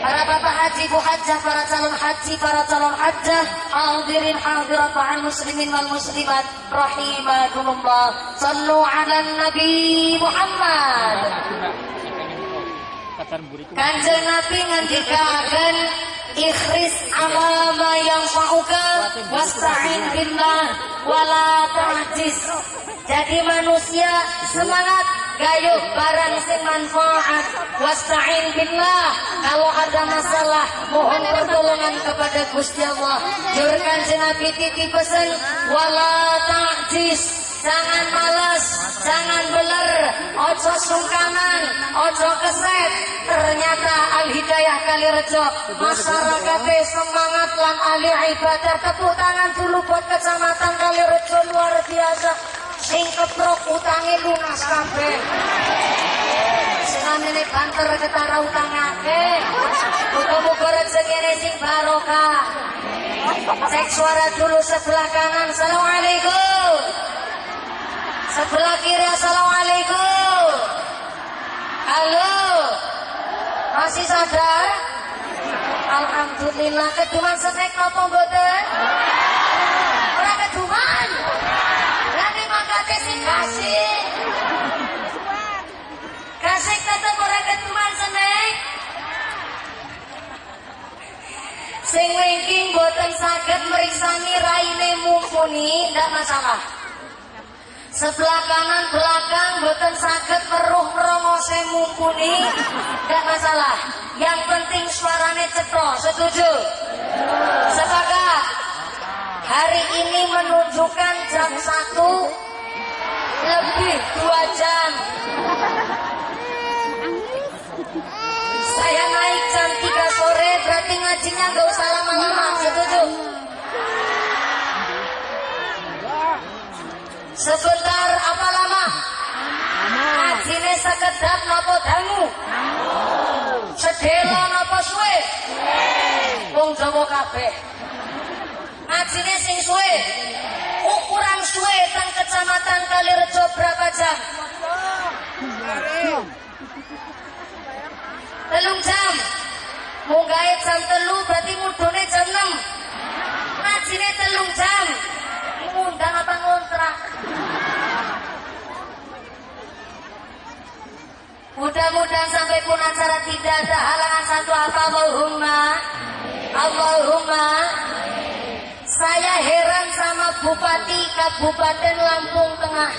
para bapak haji, bu hajjah, para calon haji, para calon hajjah, hadirin hadirat ma'al muslimin wal muslimat, rahimakumullah. Sallu ala Nabi Muhammad. Kanjeng Nabi ngendikaken ikhris amama yang fa'uka wasta'in billah wala ta'jiz. Jadi manusia semangat gayuh barang sing manfaat wasta'in billah kalau ada masalah mohon pertolongan kepada Gusti Allah jur kanjeng Nabi titip pesan wala ta'jiz Jangan malas, jangan beler, ojo sungkanan, ojo keset. Ternyata Al Hidayah kali rejo, masyarakat semangat lan ahli ibadah. Tepuk tangan dulu buat kecamatan kali rejo luar biasa. Sing keprok utangi lunas kabeh. Senamene banter ketara utangake. Muga-muga rezekine sing barokah. Cek suara dulu sebelah kanan. Assalamualaikum. Sebelah kiri Assalamualaikum Halo Masih sadar Alhamdulillah Keduman senek nopo mboten Orang keduman Sing kasih. Kasih tetep orang keduman senek Sing wingking boten saged meriksani raine mumpuni ndak masalah. Sebelah kanan belakang boten sakit peruh merongose mumpuni gak masalah. Yang penting suaranya cetro setuju? Sepakat? Hari ini menunjukkan jam satu lebih dua jam saya naik jam 3 sore berarti ngajinya gak usah lama-lama setuju Sebentar apa lama? Ngajine sekedap napa dangu? Sedelo napa suwe? Wong Jawa kabeh. Sing suwe. Ukuran suwe teng Kecamatan Kalirejo berapa jam? Telung jam. Munggahe jam telu berarti mudune jam 6. Ngajine telung jam. Ngundang apa ngontrak? Mudah-mudahan sampai pun acara tidak ada halangan satu apa Allahumma Allahumma Saya heran sama Bupati Kabupaten Lampung Tengah.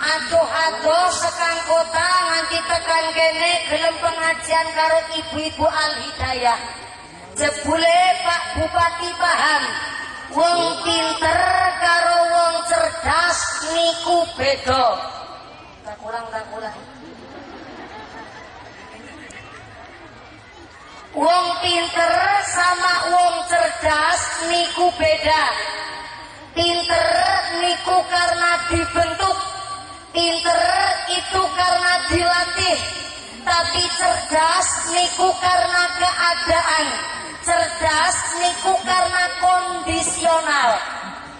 Aduh-aduh sekang kota nganti tekan kene gelem pengajian karo ibu-ibu Al-Hidayah. Jebule Pak Bupati paham Wong pinter karo wong cerdas niku beda. Tak ulang tak ulang Wong pinter sama wong cerdas niku beda. Pinter niku karena dibentuk. Pinter itu karena dilatih. Tapi cerdas niku karena keadaan. Cerdas niku karena kondisional.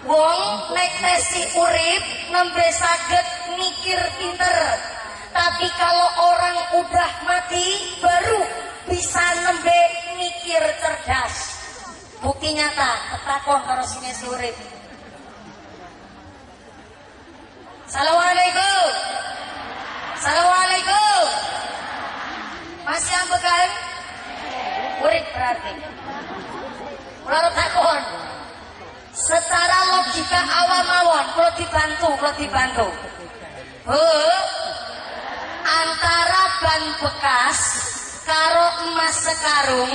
Wong nek tesi urip nembe saged mikir pinter. Tapi kalau orang udah mati baru bisa nembe mikir cerdas. Bukti nyata, ketakon karo sini surip. Assalamualaikum. Assalamualaikum. Masih ambekan? Urip berarti. Kalau takon. Secara logika awam awam, kalau dibantu, kalau dibantu. Bu, antara ban bekas karo emas sekarung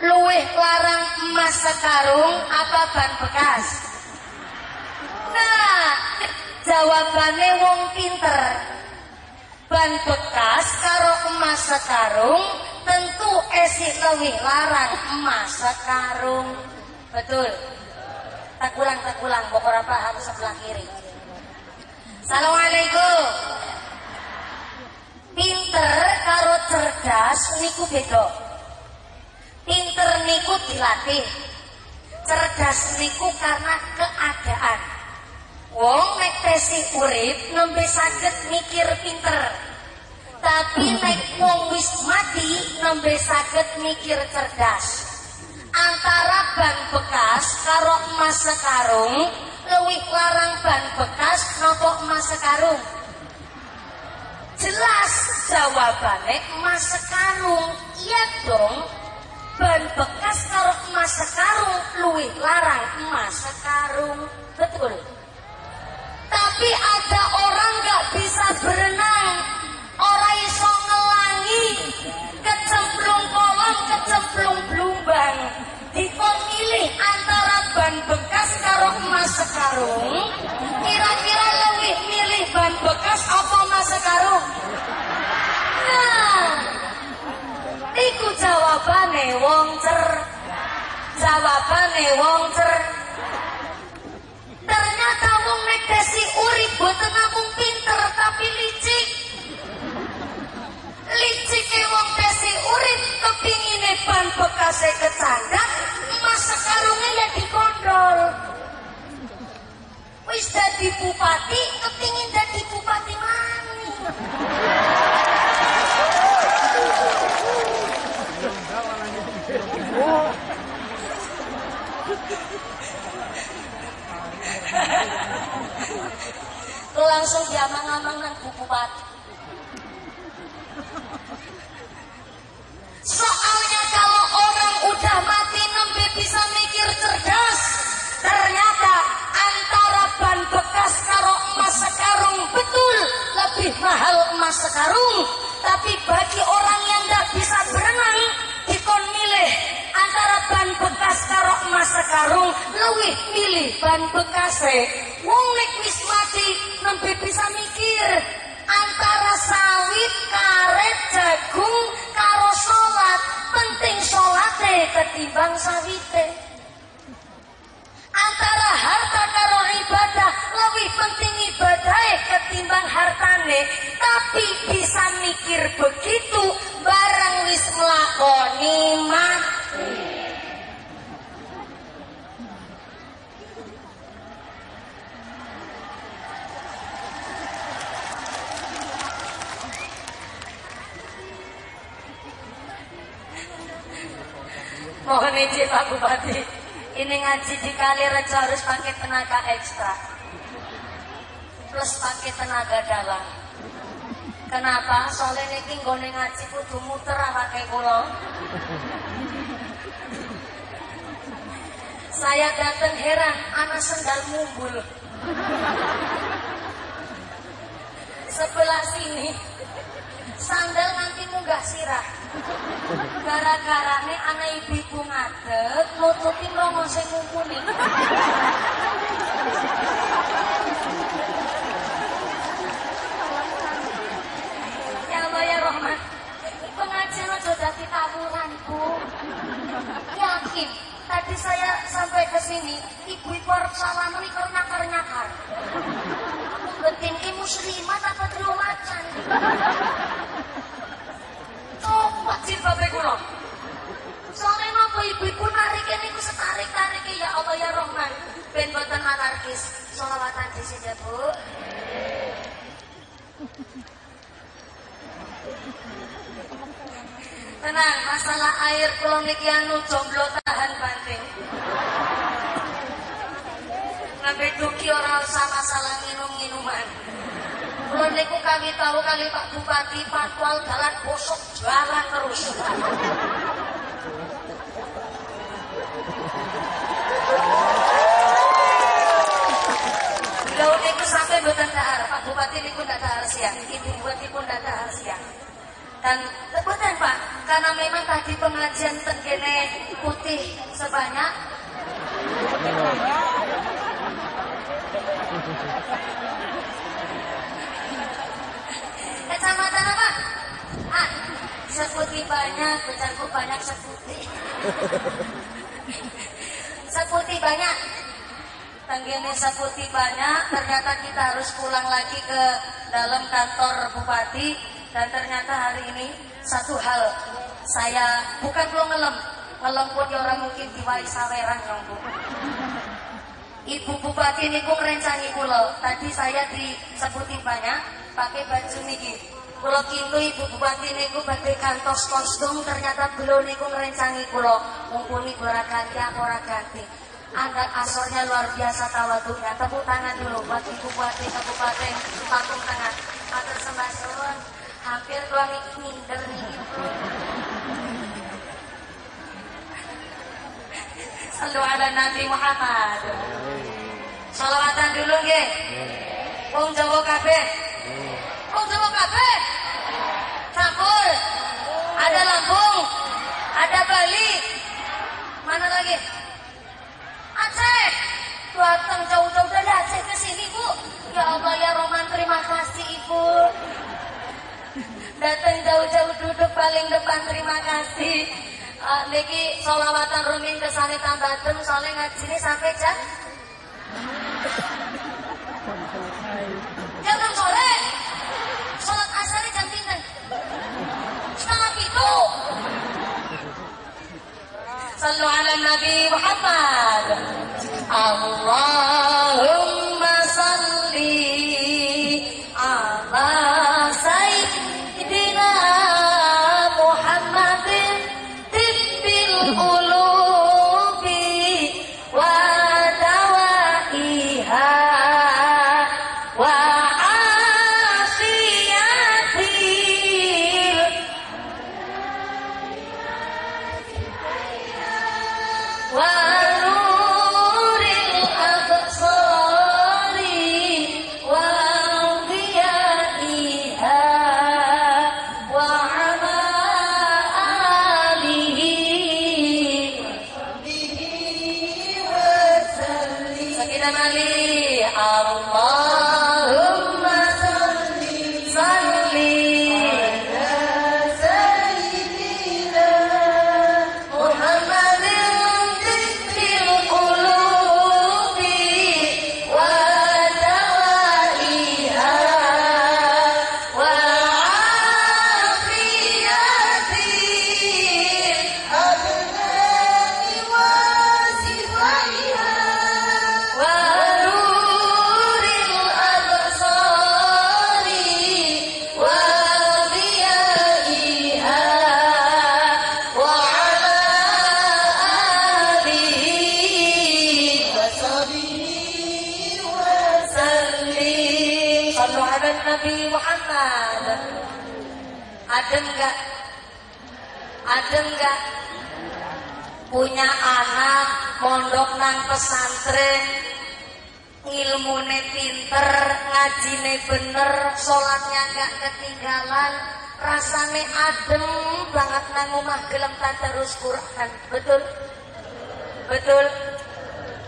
luwih larang emas sekarung apa ban bekas? Nah jawabannya wong pinter. Ban bekas karo emas sekarung tentu esik lebih larang emas sekarung. Betul. Tak ulang tak ulang pokoknya paham sebelah kiri. Assalamualaikum pinter karo cerdas niku beda. Pinter niku dilatih. Cerdas niku karena keadaan. Wong nek tesi urip nembe saged mikir pinter. Tapi nek wong wis mati nembe saged mikir cerdas. Antara ban bekas karo emas sekarung luwih larang ban bekas nopo emas sekarung jelas jawabannya emas sekarung. Iya dong. Ban bekas karo emas sekarung luwih larang emas sekarung. Betul. Tapi ada orang gak bisa berenang. Orang iso ngelangi. Kecemplung kolam kecemplung blumbang dikon milih antara ban bekas karo emas sekarung kira-kira lebih milih ban bekas apa emas sekarung? Nah iku jawabane wong cer. Jawabane wong cer. Ternyata wong nek desi urip boten namung pinter tapi licik licik wong desi urip kepingine ban bekase kecandak emas sekarungnya ya dikondol. Wis dadi bupati kepingin dadi bupati mani. Langsung diamang-amang nang bu bupati soalnya kalau orang udah mati nembe bisa mikir cerdas. Ternyata antara ban bekas karo emas sekarung betul lebih mahal emas sekarung. Tapi bagi orang yang nggak bisa berenang dikon milih antara ban bekas karo emas sekarung lebih milih ban bekas wong nek wis mati nembe bisa mikir tapi bisa mikir begitu barang wis melakoni mati Mohon izin Pak Bupati. Ini ngaji di kali rejo harus pakai tenaga ekstra. Plus pakai tenaga dalam. Kenapa? Soalnya ini nggone ngaji kudu muter pakai kulo. Saya datang heran, anak sendal mumbul. Sebelah sini, sandal nanti munggah sirah. Gara-gara ini anak ibu ngadeg, rongo sing mumpuni. Ya ya Rahman, pengajian aja dadi tawuran. Yakin, tadi saya sampai ke sini, ibu-ibu arep salaman iki nyakar-nyakar. Betin ki muslimat apa telu macan? Coba jilbabe kula. Soalnya napa ibu-ibu narike niku setarik-tarik ya Allah ya Rahman. Ben boten anarkis. Di sini Bu. Tenang, masalah air kula niki anu jomblo tahan banting. Nabi duki ora usah masalah minum-minuman. Kula niku kami tahu kali Pak Bupati patwal dalan bosok jalan terus. Beliau niku sampai mboten dahar, Pak Bupati niku ndak dahar siang, Ibu Bupati pun ndak dahar siang. Dan betul Pak, karena memang tadi pengajian tenggene putih sebanyak Kecamatan apa? Ah, seputi banyak, becanku banyak seputi. seputi banyak. Tenggene seputi banyak, ternyata kita harus pulang lagi ke dalam kantor bupati dan ternyata hari ini satu hal saya bukan belum ngelem, ngelem pun ya orang mungkin diwai saweran yang bu. Ibu Bupati ini ku ngerencani kulo. Tadi saya disebuti banyak pakai baju niki. Kula kintu Ibu Bupati niku badhe kantos kostum ternyata beliau niku ngerencangi kula mumpuni kula ganti ora ganti. Angkat asornya luar biasa tawaduknya. Tepuk tangan dulu buat Ibu Bupati Kabupaten Pakung Tengah. Matur sembah suwun. Hampir kula niki minder niki. Sallu ala Nabi Muhammad. Salawatan dulu nggih. Wong Jawa kabeh. Wong Jawa kabeh. Campur. Ada Lampung. Ada Bali. Mana lagi? Aceh. Datang jauh-jauh dari Aceh ke sini, Bu. Ya Allah ya Roman, terima kasih Ibu. Datang jauh-jauh duduk paling depan, terima kasih. Uh, niki solawatan rumin kesane tambaten soalnya ngajine sampai jam Jangan sore. Sholat asar jam pinten? Setengah itu. Sallu ala Nabi Muhammad. Allahumma pesantren ilmune pinter ngajine bener sholatnya gak ketinggalan rasane adem banget nang omah gelem tadarus Quran. Betul? Betul?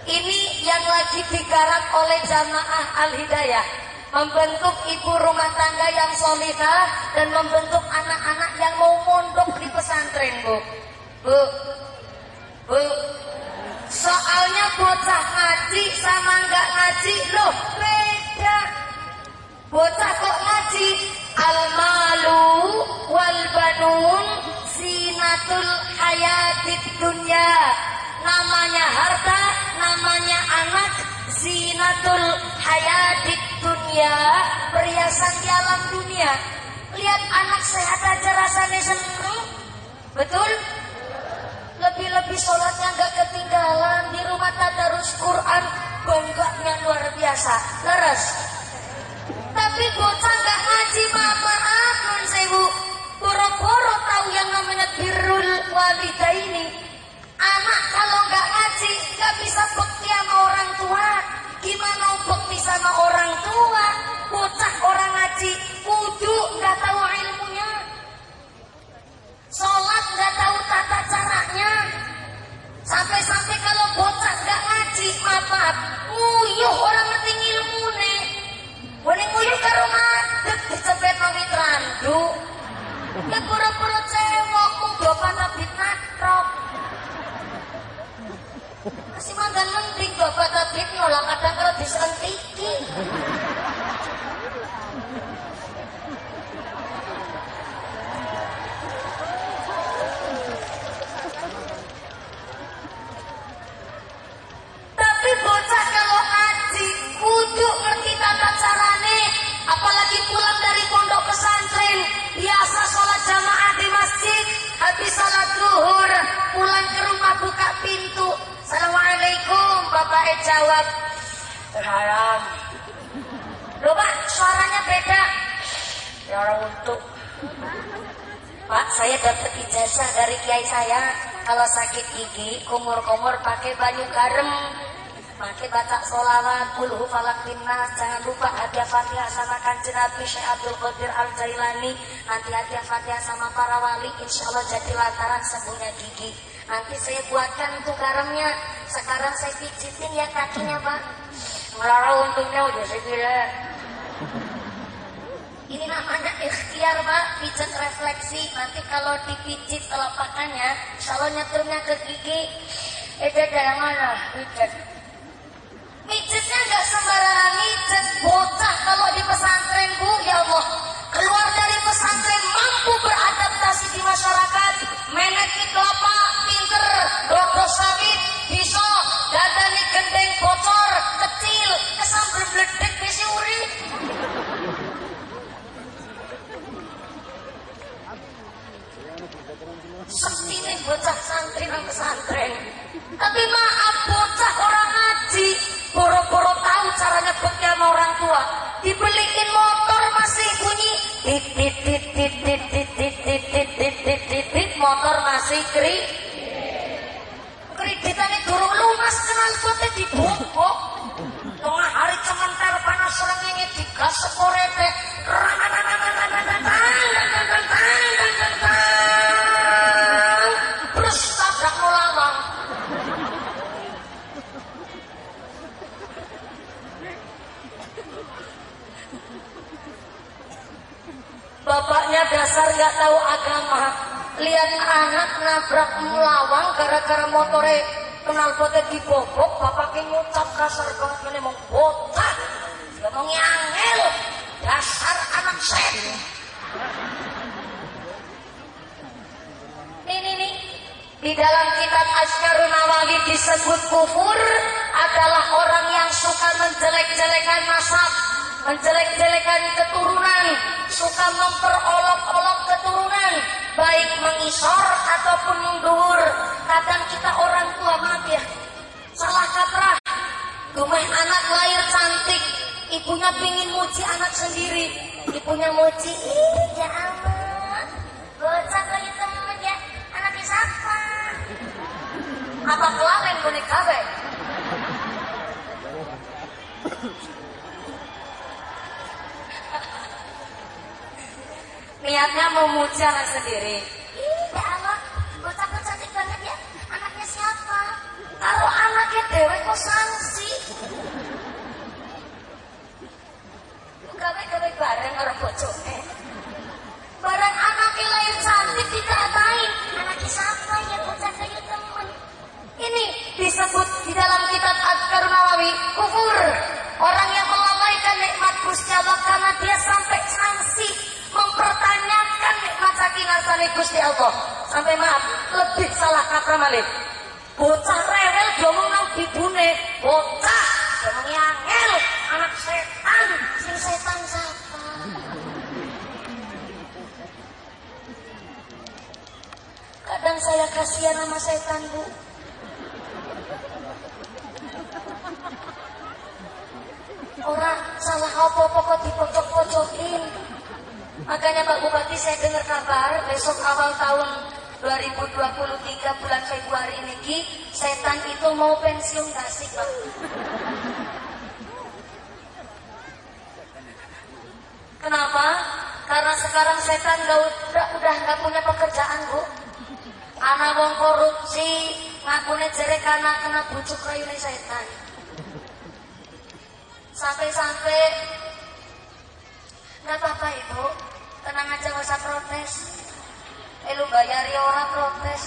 Ini yang lagi digarap oleh jamaah Al-Hidayah. Membentuk ibu rumah tangga yang solihah dan membentuk anak-anak yang mau mondok di pesantren bu. Bu, Namanya harta, namanya anak, zinatul hayatid dunya, perhiasan di alam dunia. Lihat anak sehat aja rasanya seneng. Betul? lebih-lebih sholatnya nggak ketinggalan di rumah tadarus Quran bangganya luar biasa leres tapi bocah nggak ngaji mama nun sewu boro-boro tahu yang namanya birrul walida ini anak nggak bisa bekti sama orang tua gimana bekti sama orang tua bocah orang ngaji kudu nggak tahu ilmunya Sholat nggak tahu tata caranya. Sampai-sampai kalau bocah nggak ngaji, maaf, nguyuh orang ngerti ilmu nih. Boleh nguyuh karo ngadeg dicepet nawi trandu. Ya pura-pura cewek mung do patabit mantan menteri bapak tabib nolak ada kalau disentiki tapi bocah kalau haji kudu ngerti tata carane. Apalagi pulang dari pondok pesantren biasa sholat jamaah di masjid habis sholat duhur pulang ke rumah buka pintu. Assalamualaikum, bapaknya jawab. terharam. Loh pak, suaranya beda. Ya orang untuk. Pak, saya dapat ijazah dari kiai saya. Kalau sakit gigi, kumur-kumur pakai banyu garam. Pakai baca solawat, kulhu falak timnas. Jangan lupa hadiah fatihah sama kanjeng Nabi Syekh Abdul Qadir Al Jailani. Nanti hadiah fatihah sama para wali. Insya Allah jadi lantaran sembuhnya gigi. Nanti saya buatkan untuk garamnya. Sekarang saya pijitin ya kakinya Pak. Melarang untungnya udah saya bilang. Ini namanya ikhtiar pak, pijat refleksi. Nanti kalau dipijit telapakannya, Allah nyetrumnya ke gigi. Eh, ada yang mana? Pijat. Pijitnya nggak sembarangan pijat. Bocah kalau di pesantren bu, ya Allah. Keluar dari pesantren mampu beradaptasi di masyarakat. Meneki kelapa, pinter, rodo sawit, bisa, dadani gendeng bocor, kecil, kesambar bledek, besi urip. Sestine bocah santri nang pesantren. Tapi maaf tua. Dibeliin motor masih bunyi tit tit tit tit tit tit tit motor masih kri. Kreditannya durung lunas kenal kote dibongkok. Tengah hari cementar panas serengenge digas seporete. Bapaknya dasar nggak tahu agama. Lihat anak nabrak melawang gara-gara motore kenal potnya dibobok. Bapaknya ngucap kasar banget mau bocah. Dia mau ngangel. Dasar anak saya. Ini nih. Di dalam kitab Askarun Nawawi disebut kufur adalah orang yang suka menjelek-jelekan nasab, menjelek-jelekan keturunan, suka memperolok-olok keturunan, baik mengisor ataupun mundur. Kadang kita orang tua maaf ya, salah kaprah. Dumeh anak lahir cantik, ibunya pingin muji anak sendiri. Ibunya muji, ih ya bocah kayak temen ya, anaknya siapa? Apa kelamin kuning kabe? Niatnya memuji anak sendiri. Ih, ya Allah, bocah cantik banget ya. Anaknya siapa? Kalau anaknya dewe kok sanksi. Gawe-gawe bareng orang bojone. Barang anaknya lahir cantik dikatain. Anaknya siapa ya bocah kayu temen. Ini disebut di dalam kitab Adkar Nawawi kufur. Orang yang melalaikan nikmat Gusti Allah karena dia sani Gusti Allah. Sampai maaf, lebih salah kata malih. Bocah rewel diomong nang bibune, bocah diomong yangel, anak setan, sing setan siapa? Kadang saya kasihan sama setan, Bu. Orang salah apa-apa kok dipojok-pojokin. Makanya Pak Bupati saya dengar kabar besok awal tahun 2023 bulan Februari ini setan itu mau pensiun kasih Pak. Kenapa? Karena sekarang setan gak udah udah nggak punya pekerjaan bu. Anak wong korupsi, ngakune jerek anak kena bujuk rayune setan. Sampai-sampai nggak apa-apa ibu, tenang aja gak usah protes. Eh lu bayari orang protes.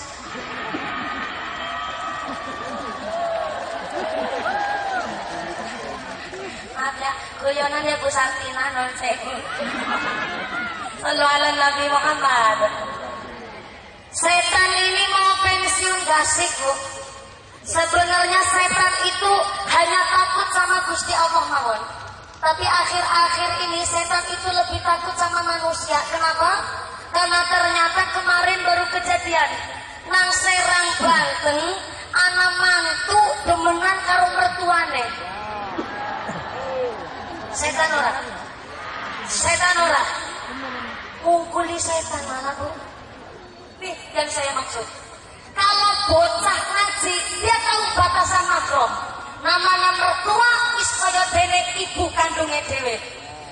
Maaf ya, guyonan ya Bu Sartina non sewu. Sallu ala Nabi Muhammad. Setan ini mau pensiun gasik bu. Sebenarnya setan itu hanya takut sama Gusti Allah mawon. Tapi akhir-akhir ini setan itu lebih takut sama manusia. Kenapa? Karena ternyata kemarin baru kejadian. Nang Serang Banten, anak mantu demenan karo mertuane. Setan ora. Setan ora. Mungkuli setan mana bu? Nih yang saya maksud. Kalau bocah ngaji, dia tahu batasan makrom. Nama-nama mertua is kaya dene ibu kandungnya dewe.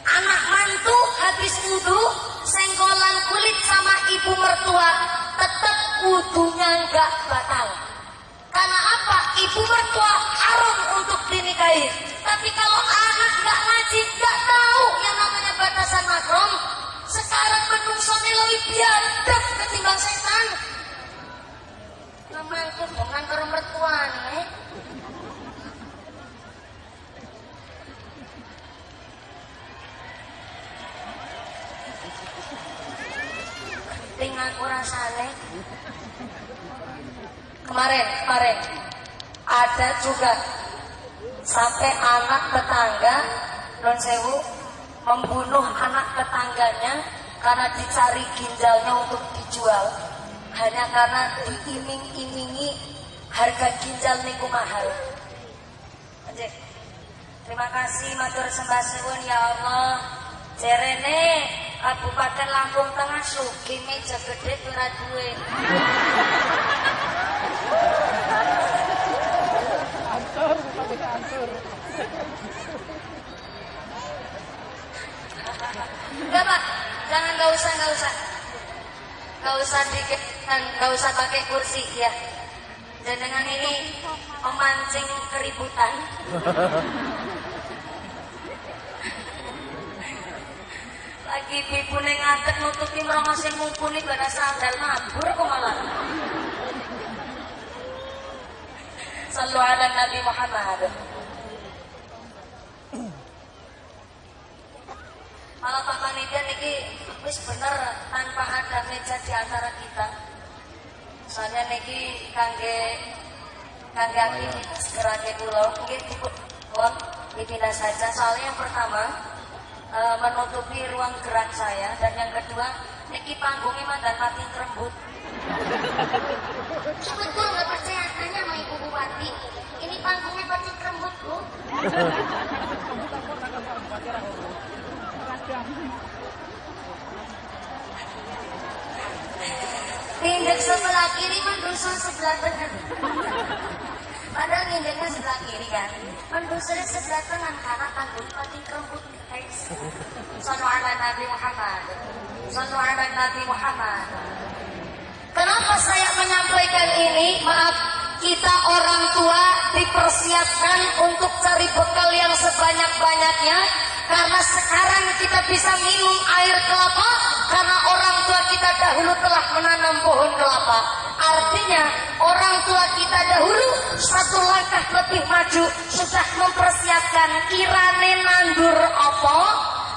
Anak mantu habis wudhu, senggolan kulit sama ibu mertua, tetap wudhunya nggak batal. Karena apa? Ibu mertua haram untuk dinikahi. Tapi kalau anak nggak ngaji, nggak tahu yang namanya batasan makrom, sekarang menungso lebih biadab ketimbang setan. Nama itu dengan karo mertuane. Tinggal aku rasane. Kemarin, kemarin ada juga sampai anak tetangga non sewu membunuh anak tetangganya karena dicari ginjalnya untuk dijual hanya karena diiming-imingi harga ginjal niku mahal. Terima kasih matur sembah ya Allah. Jerene Kabupaten Lampung Tengah sugi meja gede ora duwe. Enggak pak, jangan nggak usah nggak usah, nggak usah dikit, usah pakai kursi ya. Dan dengan ini memancing keributan. Lagi pipu neng ngadeg nutupi merongos yang mumpuni pada sandal mabur kok malah. Sallu ala Nabi Muhammad. Malah Pak Panitia niki wis bener tanpa ada meja di antara kita. Soalnya niki kangge kangge aktivitas gerake kula mungkin dipun dipindah saja. Soalnya yang pertama e, menutupi ruang gerak saya dan yang kedua niki panggungnya mandan pati rembut. Betul nggak percaya tanya sama Ibu Bupati. Ini panggungnya pati rembut bu. Tindak sebelah kiri mendusun sebelah tengah. Padahal nginjaknya sebelah kiri kan. Mendusunnya sebelah tengah karena tanggung pati guys. Sallu ala Nabi Muhammad. Sallu ala Nabi Muhammad. Kenapa saya menyampaikan ini? Maaf, kita orang tua dipersiapkan untuk cari bekal yang sebanyak-banyaknya karena sekarang kita bisa minum air kelapa karena orang tua kita dahulu telah menanam pohon kelapa. Artinya orang tua kita dahulu satu langkah lebih maju sudah mempersiapkan kirane nandur apa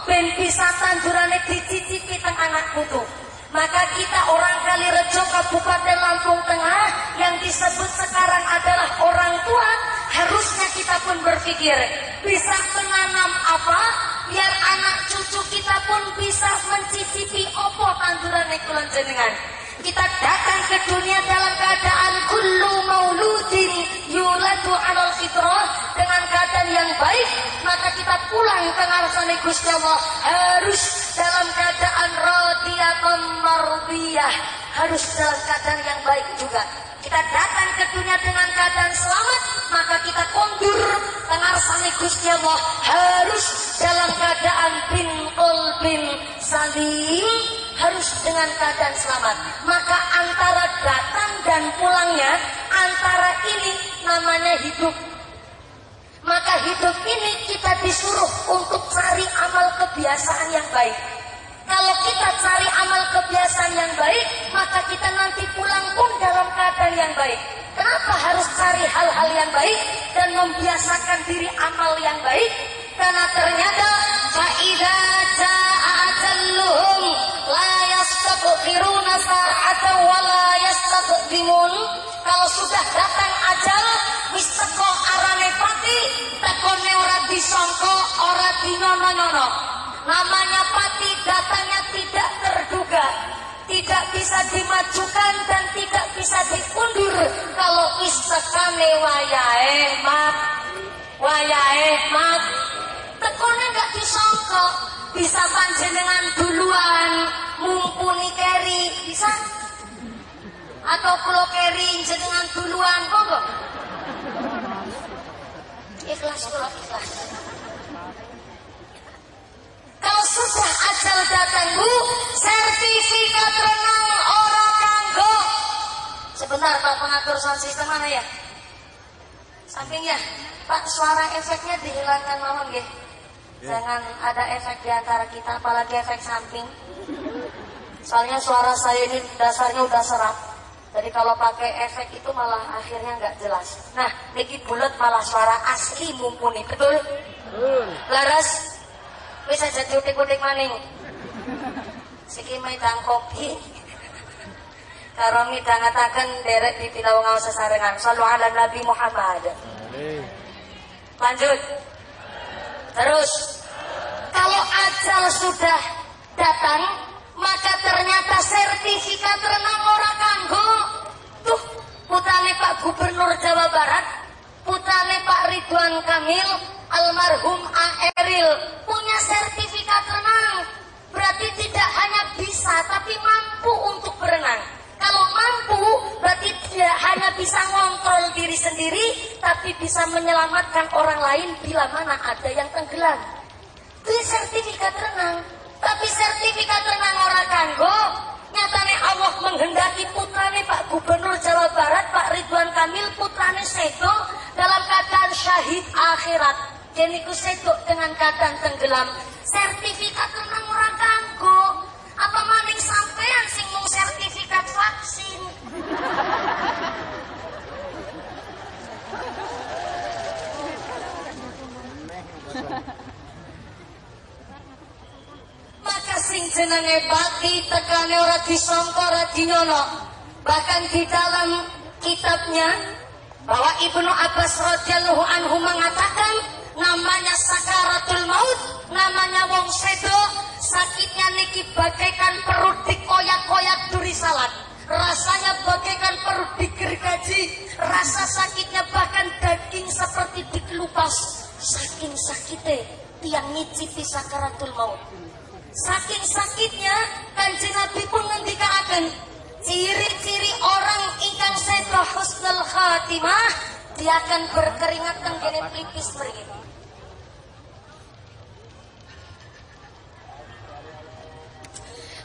ben bisa tandurane dicicipi teng anak putu. Maka kita orang Kalirejo Kabupaten Lampung Tengah yang disebut sekarang adalah orang tua harusnya kita pun berpikir bisa menanam apa biar anak cucu kita pun bisa mencicipi opo tanduran kulon jenengan. Kita datang ke dunia dalam keadaan kullu mauludin yuladu alal fitrah dengan keadaan yang baik maka kita pulang ke ngarsane Gusti Allah. Harus dalam keadaan radiyatan mardiyah harus dalam keadaan yang baik juga. Kita datang ke dunia dengan keadaan selamat maka kita kondur pengarsani Gusti Allah. Harus dalam keadaan bin bin salim harus dengan keadaan selamat. Maka antara datang dan pulangnya antara ini namanya hidup maka hidup ini kita disuruh untuk cari amal kebiasaan yang baik kalau kita cari amal kebiasaan yang baik, maka kita nanti pulang pun dalam keadaan yang baik. Kenapa harus cari hal-hal yang baik dan membiasakan diri amal yang baik? Karena ternyata faida jaa ajalluhum la yastaghfiruna sa'atan wa la yastaqdimun. Kalau sudah datang ajal, pati, ora disangka, ora dinono-nono. Namanya pati datangnya tidak terduga, tidak bisa dimajukan dan tidak bisa diundur kalau istekane wayahe mat, wayahe mat. Tekone nggak disangka bisa panjenengan duluan mumpuni keri bisa atau pulau keri jenengan duluan monggo ikhlas kalau ikhlas kalau sudah ajal datang bu sertifikat renang orang kanggo. Sebentar pak pengatur sound system mana ya? Sampingnya pak suara efeknya dihilangkan mohon ya Jangan ada efek di antara kita, apalagi efek samping. Soalnya suara saya ini dasarnya udah serak. Jadi kalau pakai efek itu malah akhirnya nggak jelas. Nah, niki bulat malah suara asli mumpuni, betul? Laras, bisa jadi utik-utik maning. Siki maitang kopi. Karo ngidangataken derek di pilawang sesarengan. Sallu ala Nabi Muhammad. Lanjut. Terus, kalau ajal sudah datang, maka ternyata sertifikat renang orang kanggo. Tuh, putane Pak Gubernur Jawa Barat, putane Pak Ridwan Kamil, almarhum A. Eril, punya sertifikat renang. Berarti tidak hanya bisa, tapi mampu untuk berenang. Kalau mampu, berarti tidak hanya bisa ngontrol diri sendiri, tapi bisa menyelamatkan orang lain bila mana ada yang tenggelam. Itu sertifikat renang. Tapi sertifikat renang orang kanggo, nyatane Allah menghendaki putrane Pak Gubernur Jawa Barat, Pak Ridwan Kamil, putrane Sedo dalam keadaan syahid akhirat. Jadi ku Sedo dengan keadaan tenggelam. Sertifikat renang orang kanggo. Apa maning sampean sing mung sertifikat vaksin? Maka sing jenenge bati tekane ora disangka ora dinyono. Bahkan di dalam kitabnya bahwa Ibnu Abbas radhiyallahu anhu mengatakan namanya sakaratul maut, namanya wong sedo, sakitnya niki bagaikan perut dikoyak-koyak duri salad. Rasanya bagaikan perut digergaji, rasa sakitnya bahkan daging seperti dikelupas. Saking sakitnya tiang ngicipi sakaratul maut. Saking sakitnya kanjeng Nabi pun ngendikaken ciri-ciri orang ingkang seto husnul khatimah dia akan berkeringat tenggene pelipis mriki.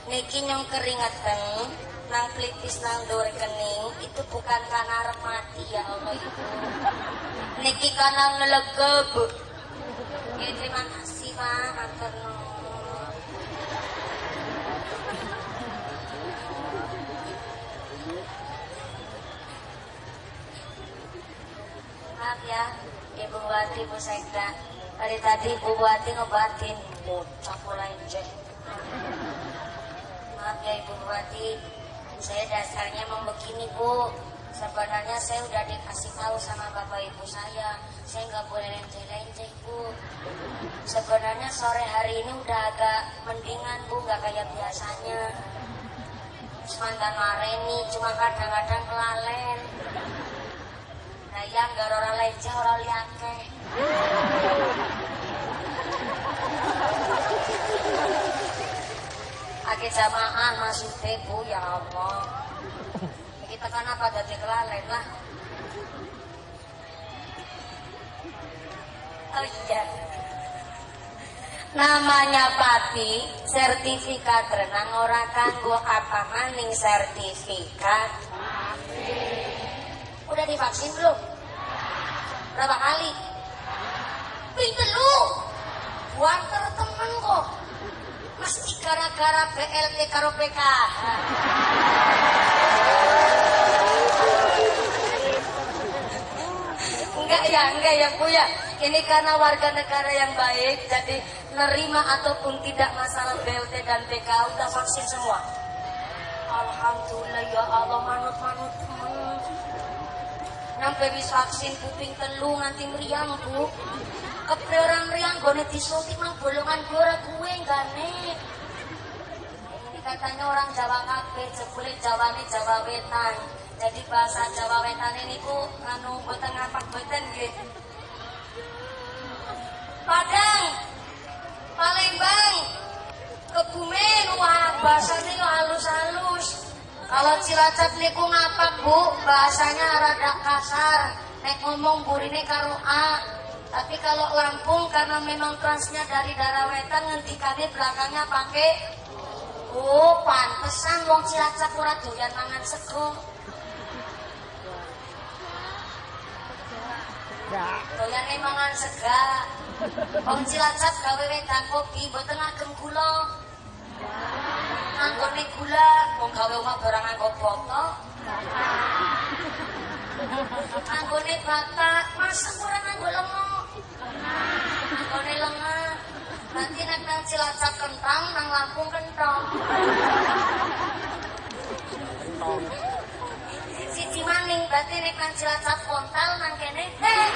Niki nyong keringetan nang pelipis nang dor kening itu bukan karena arep mati ya Allah ibu. Niki karena ngelegeb. Ya, terima kasih Pak, matur Maaf ya, Ibu Wati, Bu Sekda. Dari tadi Bu Wati ngebatin, bocah mulai. Maaf ya Ibu Wati, saya dasarnya memang begini Bu. Sebenarnya saya udah dikasih tahu sama bapak ibu saya, saya nggak boleh lenceh-lenceh Bu. Sebenarnya sore hari ini udah agak mendingan Bu, nggak kayak biasanya. Semantan mareni, cuma kadang-kadang kelalen. Nah ya nggak orang leceh, orang liake. Ake jamaah maksudnya bu ya Allah. Kita kan apa jadi kelalen lah. Oh iya. Namanya pati, sertifikat renang ora kanggo apa maning sertifikat. Udah divaksin belum? Berapa kali? Pinter lu. Wanter temen kok. Mesti gara-gara BLT karo PKH. Enggak ya, enggak ya Bu ya. Ini karena warga negara yang baik, jadi nerima ataupun tidak masalah BLT dan PK udah vaksin semua. Alhamdulillah ya Allah manut-manut temen. Nampai wis vaksin kuping telu nganti meriang bu. Kepre orang meriang gone disuntik nang bolongan gue ora gue gane. Ini katanya orang Jawa kabeh jebule Jawane Jawa Wetan. Jadi bahasa Jawa Wetan ini ku anu boten ngapak boten nggih. Padang. Palembang Kebumen wah bahasanya yo halus-halus kalau Cilacap niku ngapak bu bahasanya rada kasar nek ngomong burine karo A tapi kalau Lampung karena memang transnya dari daerah wetan ngentikane belakangnya pakai Oh, pantesan wong Cilacap ora doyan mangan sego. Doyan mangan sega. Wong Cilacap gawe wedang kopi mboten ngagem gula. Anggone gula, wong gawe omah barang nganggo boto. Anggone batak, masa ora nganggo lengo. Anggone lenga. Nanti nek nang Cilacap kentang, nang Lampung kentong. Siji maning berarti nek nang Cilacap kontal nang kene. Heh.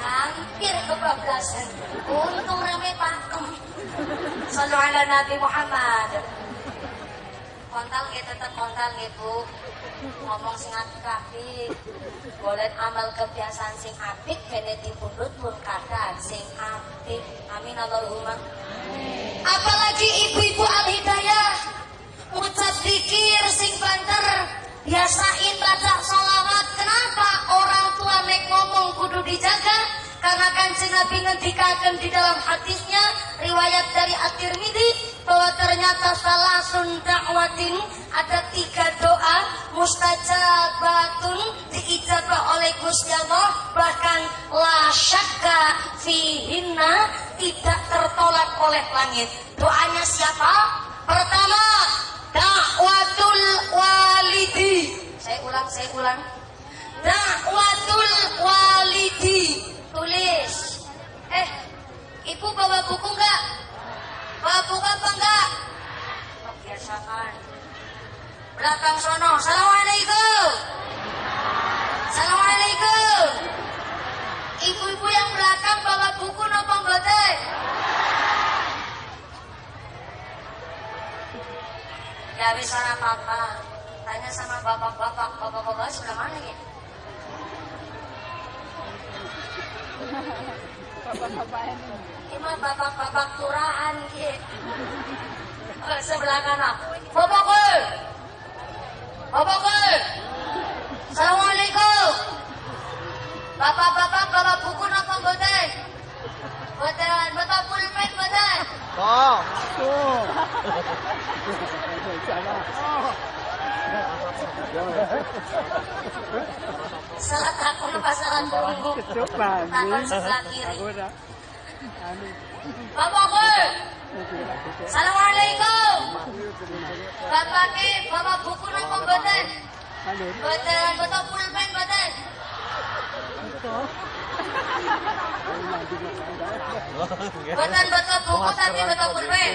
Hampir kebablasan. Untung rame pakem. Sallu ala Nabi Muhammad. Kontal nggih tetep kontal nggih Bu. Ngomong sing apik-apik. Golek amal kebiasaan sing apik dipundhut pun kata sing apik. Amin Allahumma. Apalagi ibu-ibu al-hidayah Ucap zikir sing banter Biasain baca sholawat Kenapa orang tua nek ngomong kudu dijaga Karena kanjeng Nabi ngendikakan di dalam hadisnya Riwayat dari At-Tirmidzi Bahwa ternyata salah da'watin Ada tiga doa Mustajabatun Diijabah oleh Gusti Allah Bahkan la syakka fihinna Tidak tertolak oleh langit. Doanya siapa? Pertama Dakwatul walidi. Saya ulang, saya ulang Dakwatul walidi Tulis Eh, ibu bawa buku enggak? Bawa buku apa enggak? Kebiasaan Belakang sono Assalamualaikum Assalamualaikum Ibu-ibu yang belakang bawa buku napa mboten? Ya wis ora apa-apa. Tanya sama bapak-bapak, bapak-bapak sudah mana ya? Ima bapak-bapak turahan ya. Eh, sebelah kanan. Bapak gue. Bapak gue. Assalamualaikum. Bapak-bapak bawa buku napa mboten? Mboten, bapak pulpen mboten? Có. Salah aku napa salah tunggu. Coba Tangan sebelah kiri. Aku. Bapak gue. Assalamualaikum. Bapak ke bawa buku napa mboten? Mboten, bapak pulpen mboten? Mboten baca buku tapi baca pulpen.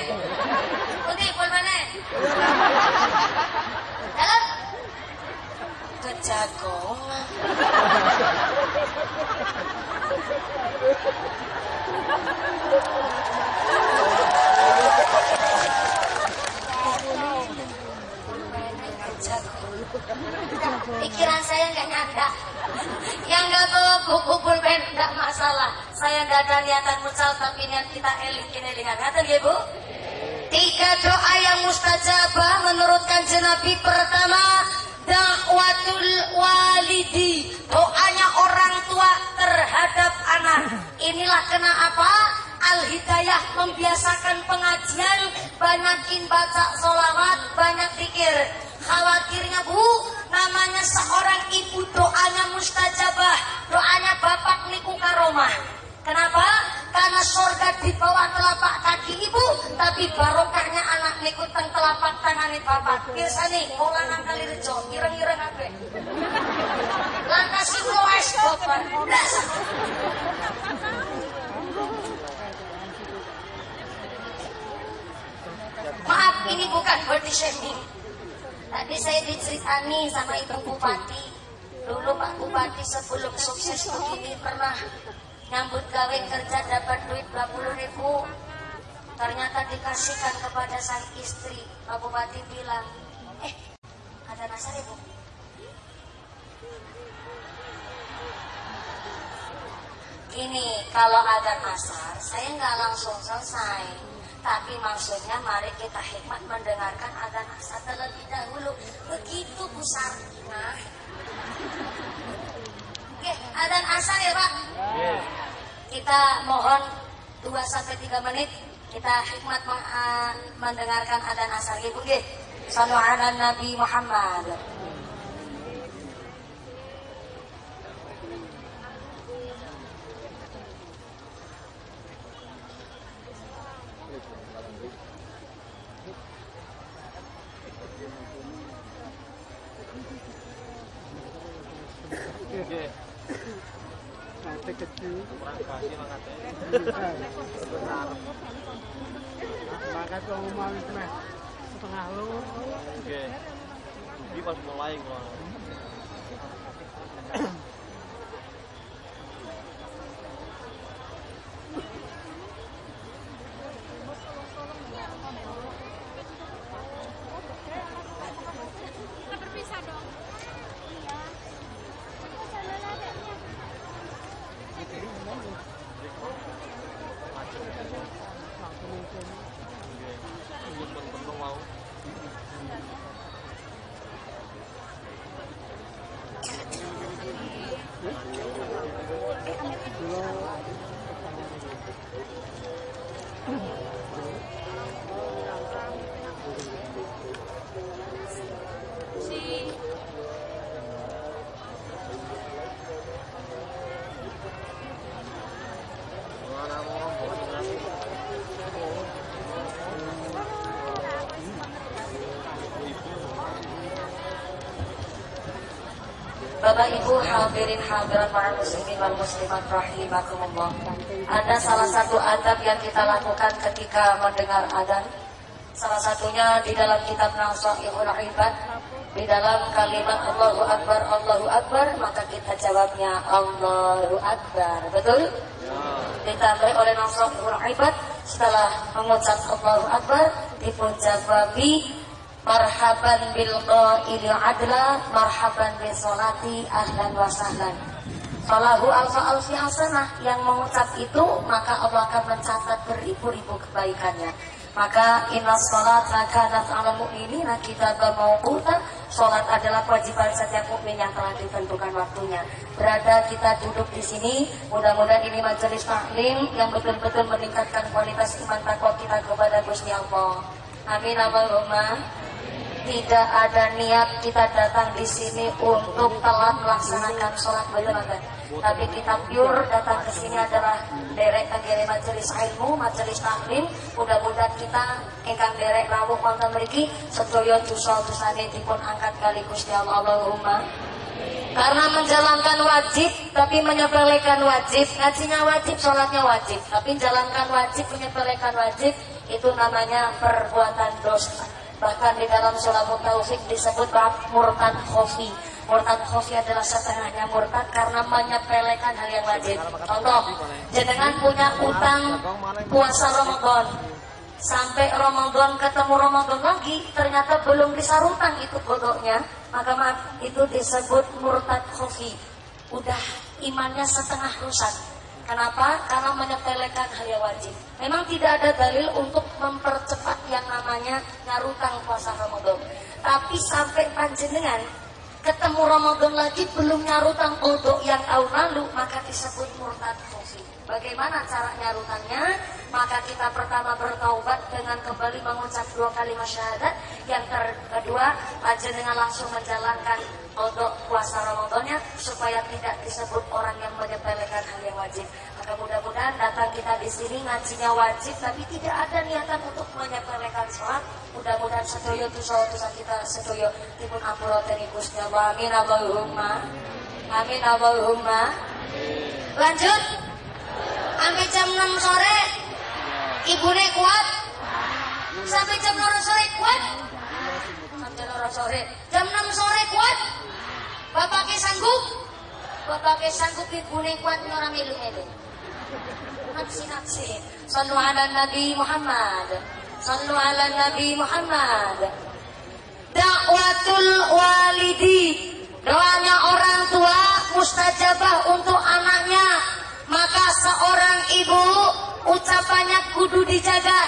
Pundi pulpene? Dalam kejagongan. Pikiran saya nggak nyanda. Yang nggak bawa buku pulpen nggak masalah. Saya nggak ada niatan mucal tapi niat kita eling. Kini lihat. Ngaten ya bu? Tiga doa yang mustajabah menurut kanjeng Nabi pertama dakwatul walidi. Doanya orang tua terhadap anak. Inilah kena apa? Al hidayah membiasakan pengajian. Banyakin baca solawat banyak pikir khawatirnya bu namanya seorang ibu doanya mustajabah. Doanya bapak niku karomah Kenapa? Karena surga di bawah telapak kaki ibu, tapi barokahnya anak niku teng telapak tangan bapak. Biasa nih, lanang kali rejo, ireng-ireng apa? Lantas ibu es bapak. Maaf, ini bukan body shaming. Tadi saya diceritani sama ibu bupati. Dulu Pak Bupati sebelum sukses begini pernah nyambut gawe kerja dapat duit 20 ribu Ternyata dikasihkan kepada sang istri. Pak Bupati bilang, eh ada nasar ibu. Gini, kalau ada nasar, saya nggak langsung selesai. Tapi maksudnya mari kita hikmat mendengarkan adan asar terlebih dahulu. Begitu Bu Sarina. Oke, adan asar ya Pak. Kita mohon 2 sampai 3 menit kita hikmat mendengarkan adan asar ibu nggih. Sallu ala Nabi Muhammad. Nanti kecil. kurang kasih Makan tuh setengah lu. oke ini pas mulai kalau Bapak Ibu hadirin hadirat para muslimin wal muslimat rahimakumullah. Ada salah satu adab yang kita lakukan ketika mendengar adzan. Salah satunya di dalam kitab Nasaihul Ibad di dalam kalimat Allahu Akbar Allahu Akbar maka kita jawabnya Allahu Akbar. Betul? Ditambah oleh Nasaihul Ibad setelah mengucap Allahu Akbar dipun jawabi Marhaban bil qaili adla Marhaban bil solati ahlan wa sahlan. Falahu alfa alfi hasanah. Yang mengucap itu Maka Allah akan mencatat beribu-ribu kebaikannya. Maka inna sholat kanat ala mu'minina kita mauqutan Sholat adalah kewajiban setiap mukmin yang telah ditentukan waktunya. Berada kita duduk di sini Mudah-mudahan ini majelis taklim Yang betul-betul meningkatkan kualitas iman takwa kita kepada Gusti Allah. Amin Allahumma tidak ada niat kita datang di sini untuk telat melaksanakan sholat berjamaah. Tapi kita pure datang ke sini adalah derek kagere majelis ilmu, majelis taklim. Mudah-mudahan kita ingkang derek rawuh wonten mriki sedaya dosa-dosane dipun angkat kali Gusti Allah Allahumma. Karena menjalankan wajib tapi menyepelekan wajib, ngajinya wajib, sholatnya wajib. Tapi menjalankan wajib, menyepelekan wajib itu namanya perbuatan dosa. Bahkan di dalam surah Taufik disebut murtad khofi. Murtad khofi adalah setengahnya murtad karena menyepelekan hal yang wajib. Contoh, jenengan punya utang puasa Ramadan. Sampai Ramadan ketemu Ramadan lagi, ternyata belum disarutang itu kodoknya. Maka maaf, itu disebut murtad khofi. Udah imannya setengah rusak. Kenapa? Karena menyepelekan hal yang wajib. Memang tidak ada dalil untuk mempercepat yang namanya nyarutang puasa Ramadan. Tapi sampai panjenengan ketemu Ramadan lagi belum nyarutang kodok yang tahun lalu, maka disebut murtad khofi. Bagaimana cara nyarutannya? Maka kita pertama bertaubat dengan kembali mengucap dua kalimat syahadat. Yang kedua, panjenengan langsung menjalankan kodok puasa Ramadannya supaya tidak disebut orang yang menyepelekan hal yang wajib. Maka mudah-mudahan datang kita di sini ngajinya wajib, tapi tidak ada niatan untuk menyepelekan sholat. Mudah-mudahan sedoyo dosa-dosa kita sedoyo ampura dari Gusti Allah. Amin Allahumma. Amin Allahumma. Lanjut. Sampai jam 6 sore Ibune kuat Sampai jam 6 sore kuat Sampai jam 6 sore Jam 6 sore kuat Bapaknya sanggup Bapaknya sanggup ibune kuat Nora milu-milu kasih. Sallu ala Nabi Muhammad. Sallu ala Nabi Muhammad. Dakwatul walidi. Doanya orang tua mustajabah untuk anaknya. Maka seorang ibu ucapannya kudu dijaga.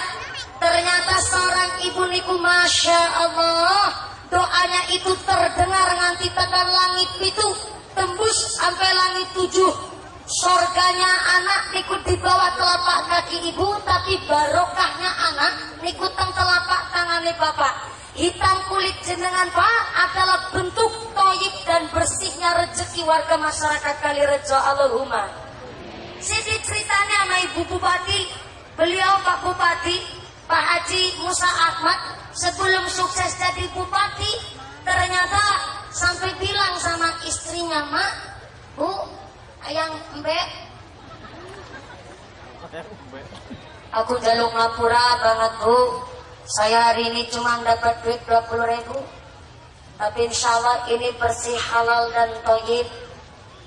Ternyata seorang ibu niku Masya Allah Doanya itu terdengar nganti tekan langit itu Tembus sampai langit tujuh. Sorganya anak niku di bawah telapak kaki ibu Tapi barokahnya anak niku teng telapak tangannya bapak. Hitam kulit jenengan pak adalah bentuk toyib dan bersihnya rezeki warga masyarakat Kalirejo Allahumma Sini ceritanya sama ibu bupati. Beliau Pak Bupati Pak Haji Musa Ahmad sebelum sukses jadi bupati ternyata sampai bilang sama istrinya mak bu ayang mbek. Aku jaluk ngapura banget bu. Saya hari ini cuma dapat duit 20 ribu. Tapi insya Allah ini bersih halal dan toyib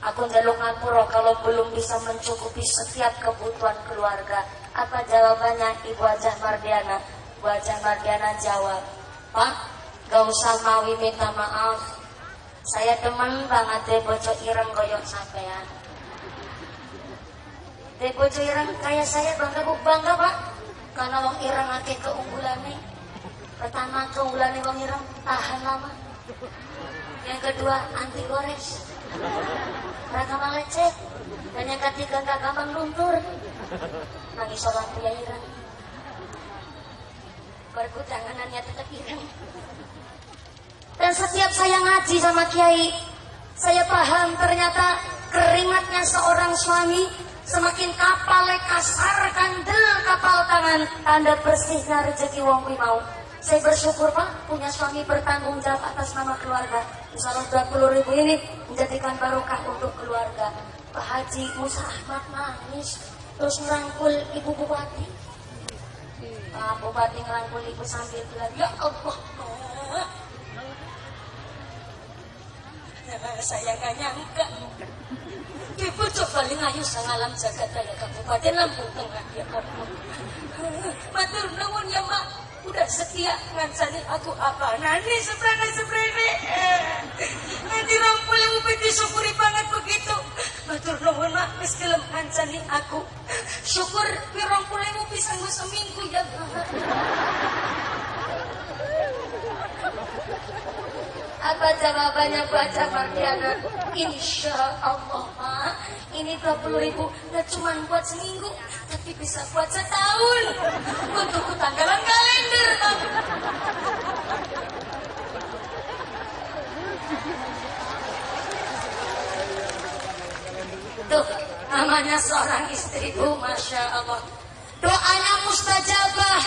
aku jaluk ngapura kalau belum bisa mencukupi setiap kebutuhan keluarga apa jawabannya Ibu Ajah Mardiana? Ibu Ajah Mardiana jawab, Pak, gak usah mawi minta maaf. Saya teman banget deh bocor ireng goyok sampean. Deh bocor ireng kayak saya bangga bu bangga pak. Karena wong ireng keunggulan nih. Pertama keunggulan wong ireng tahan lama. Yang kedua anti gores. Yang ketiga gak gampang luntur nangis orang tua irang berkutanganannya tetap irang dan setiap saya ngaji sama kiai saya paham ternyata keringatnya seorang suami semakin kapal kasar kandel kapal tangan tanda bersihnya rezeki wong mau saya bersyukur Pak punya suami bertanggung jawab atas nama keluarga. Insya Allah 20 ribu ini menjadikan barokah untuk keluarga. Pak Haji Musa Ahmad nangis terus ngerangkul ibu bupati. Pak Bupati ngerangkul ibu sambil bilang ya Allah saya gak nyangka. Ibu coba ngayu sangalam jagat daya kabupaten Lampung Tengah ya Allah. Matur nuwun ya mak. Udah setia ngancani aku apa? Nani seprene seprene nanti rampul yang upeti syukuri banget begitu matur nuwun mak wis gelem ngancani aku. Syukur pirang puluh bisa gue seminggu ya apa jawabannya baca Mardiana Insya Allah ma ini 20 ribu gak cuma buat seminggu tapi bisa buat setahun. Untuk tanggalan kalender tuh namanya seorang istri bu Masya Allah. Doanya mustajabah.